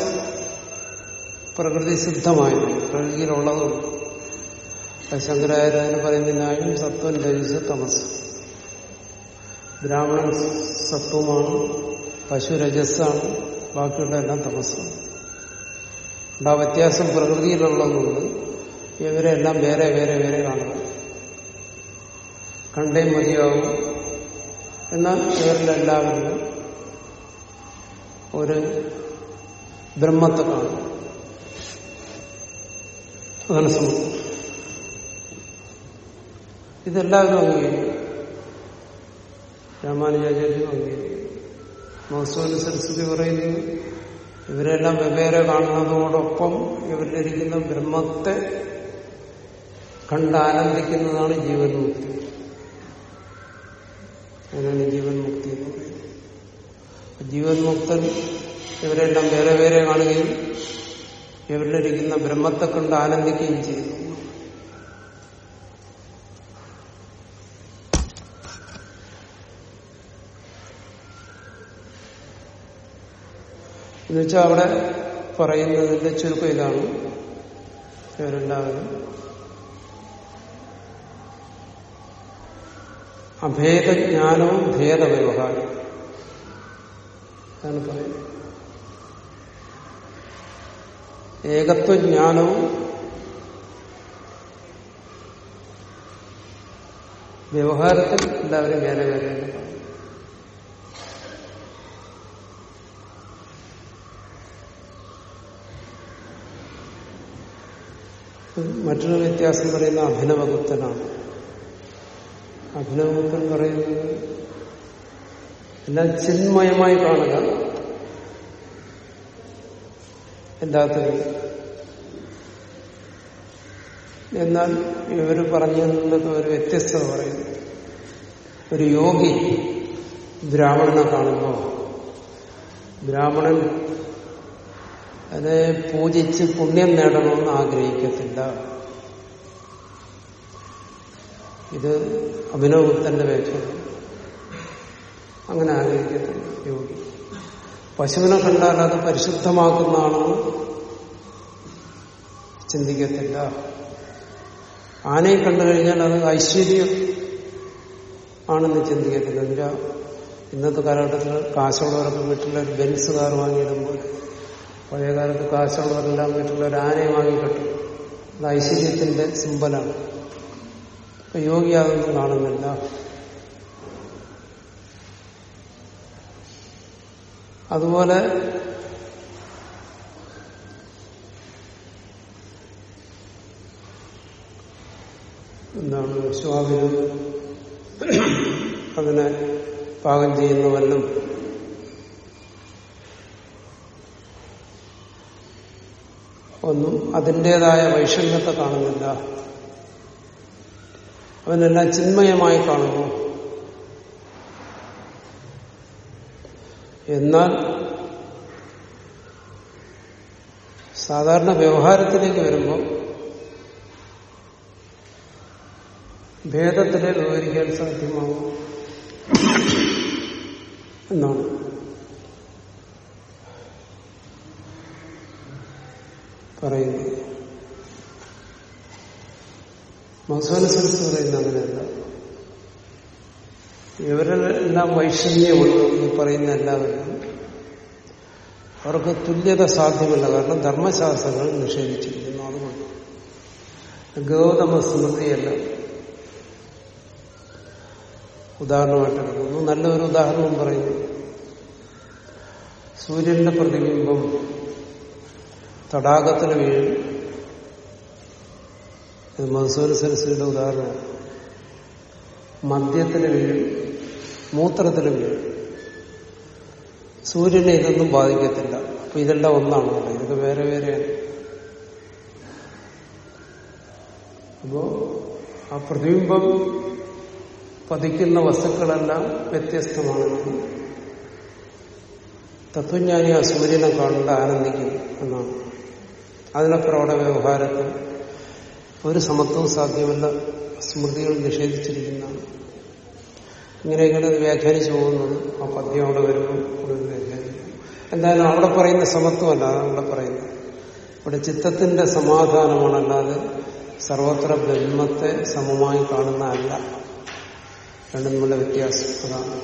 S1: പ്രകൃതി സിദ്ധമായിരുന്നു പ്രകൃതിയിലുള്ളതും ശങ്കരാചാര്യ പറയുന്നതിനായും സത്വം രജസ് തമസ്. ബ്രാഹ്മണൻ സത്വമാണ് പശു രജസ്സാണ് ബാക്കിയുള്ള എല്ലാം തമസ്സാണ് ആ വ്യത്യാസം പ്രകൃതിയിലുള്ളതുകൊണ്ട് ഇവരെല്ലാം വേറെ വേറെ വേറെ കാണുക കണ്ടേ മതിയാവും. എന്നാൽ ഇവരിലെല്ലാവരും ഒരു ബ്രഹ്മത്തെ കാണും സമത്വം. ഇതെല്ലാവരും രാമാനുജാചാര്യം അംഗീകരിക്കുന്നു മഹസൂന് സരസ്വതി പറയുന്നത് ഇവരെല്ലാം വെവ്വേറെ കാണുന്നതോടൊപ്പം ഇവരിലിരിക്കുന്ന ബ്രഹ്മത്തെ കണ്ട് ആനന്ദിക്കുന്നതാണ് ജീവൻ മുക്തി അങ്ങനെയാണ് ജീവൻ മുക്തി എന്ന് പറയുന്നത്. ജീവൻ മുക്തൻ ഇവരെല്ലാം വേറെ വേറെ കാണുകയും ഇവരിലിരിക്കുന്ന ബ്രഹ്മത്തെ കണ്ട് ആനന്ദിക്കുകയും ചെയ്യുന്നു. എന്നുവെച്ചാൽ അവിടെ പറയുന്നതിന്റെ ചുരുക്കം ഇതാണ്. ഇവരെല്ലാവരും അഭേദജ്ഞാനവും ഭേദവ്യവഹാരം. അതാണ് പറയുന്നത്. ഏകത്വജ്ഞാനവും വ്യവഹാരത്തിൽ എല്ലാവരും വേറെ വേറെ മറ്റൊരു വ്യത്യാസം പറയുന്ന അഭിനവഗുപ്തനാണ്. അഭിനവഗുപ്തൻ പറയുന്നത് എല്ലാം ചിന്മയമായി കാണുക. എല്ലാത്തിനും എന്നാൽ ഇവർ പറഞ്ഞതിനൊക്കെ ഒരു വ്യത്യസ്തത പറയും ഒരു യോഗി ബ്രാഹ്മണനെ കാണുമ്പോൾ ബ്രാഹ്മണൻ അതിനെ പൂജിച്ച് പുണ്യം നേടണമെന്ന് ആഗ്രഹിക്കത്തില്ല. ഇത് അഭിനവഗുപ്തന്റെ വേഷം. അങ്ങനെ ആഗ്രഹിക്കത്തില്ല യോഗി. പശുവിനെ കണ്ടാൽ അത് പരിശുദ്ധമാക്കുന്നതാണെന്ന് ചിന്തിക്കത്തില്ല. ആനയെ കണ്ടു കഴിഞ്ഞാൽ അത് ഐശ്വര്യം ആണെന്ന് ചിന്തിക്കത്തില്ല. എന്താ ഇന്നത്തെ കാലഘട്ടത്തിൽ കാശുള്ളവരൊക്കെ വീട്ടിൽ ബെൻസ് കാർ വാങ്ങിയിടുമ്പോൾ പഴയകാലത്ത് കാശുള്ളവരെല്ലാം വീട്ടിലുള്ള ഒരു ആനയെ വാങ്ങിക്കിട്ടും. അത് ഐശ്വര്യത്തിന്റെ സിമ്പലാണ്. ഇപ്പൊ യോഗി അതൊന്നും കാണുന്നില്ല അതുപോലെ എന്താണ് സ്വാമിനും അതിനെ പാകം ചെയ്യുന്നവനും ഒന്നും അതിന്റെതായ വൈഷമ്യത്തെ കാണുന്നില്ല. അവനെല്ലാം ചിന്മയമായി കാണുന്നു. എന്നാൽ സാധാരണ വ്യവഹാരത്തിലേക്ക് വരുമ്പോൾ ഭേദത്തിലെ വിവരിക്കാൻ സാധ്യമാകും. എന്നാണ്. പറയുന്നത് മധുസനുസരിച്ച് പറയുന്ന അങ്ങനെയല്ല. ഇവരെല്ലാം വൈഷമ്യമുള്ളൂ എന്ന് പറയുന്ന എല്ലാവരും അവർക്ക് തുല്യത സാധ്യമല്ല. കാരണം ധർമ്മശാസ്ത്രങ്ങൾ നിഷേധിച്ചിരിക്കുന്നു അതുകൊണ്ട്. ഗൗതമ സ്മൃതിയല്ല. ഉദാഹരണമായിട്ട് എടുക്കുന്നു. നല്ലൊരു ഉദാഹരണവും പറയുന്നു. സൂര്യന്റെ പ്രതിബിംബം തടാകത്തിൽ വീഴും. ഇത് മധുസൂര സരസ്വതിയുടെ ഉദാഹരണമാണ് മദ്യത്തിന് വീഴും മൂത്രത്തിന് വീഴും. സൂര്യനെ ഇതൊന്നും ബാധിക്കത്തില്ല. അപ്പൊ ഇതെല്ലാം ഒന്നാണ് ഇതൊക്കെ വേറെ വേറെയാണ് അപ്പോ ആ പ്രതിബിംബം പതിക്കുന്ന വസ്തുക്കളെല്ലാം വ്യത്യസ്തമാണ്. തത്വജ്ഞാനി ആ സൂര്യനെ കാണേണ്ട ആനന്ദിക്കും എന്നാണ്. അതിനപ്പുറം അവിടെ വ്യവഹാരത്തിൽ ഒരു സമത്വവും സാധ്യമല്ല. സ്മൃതികൾ നിഷേധിച്ചിരിക്കുന്നതാണ് ഇങ്ങനെയൊക്കെയാണ് ഇത് വ്യാഖ്യാനിച്ചു പോകുന്നത് ആ പദ്യം അവിടെ വരുമ്പോൾ കൂടുതൽ വ്യാഖ്യാനിക്കും. എന്തായാലും അവിടെ പറയുന്ന സമത്വമല്ല അവിടെ പറയുന്നത്. ഇവിടെ ചിത്തത്തിന്റെ സമാധാനമാണല്ലാതെ സർവത്ര ബ്രഹ്മത്തെ സമമായി കാണുന്ന അല്ല രണ്ടും തമ്മിലുള്ള വ്യത്യാസം അതാണ്.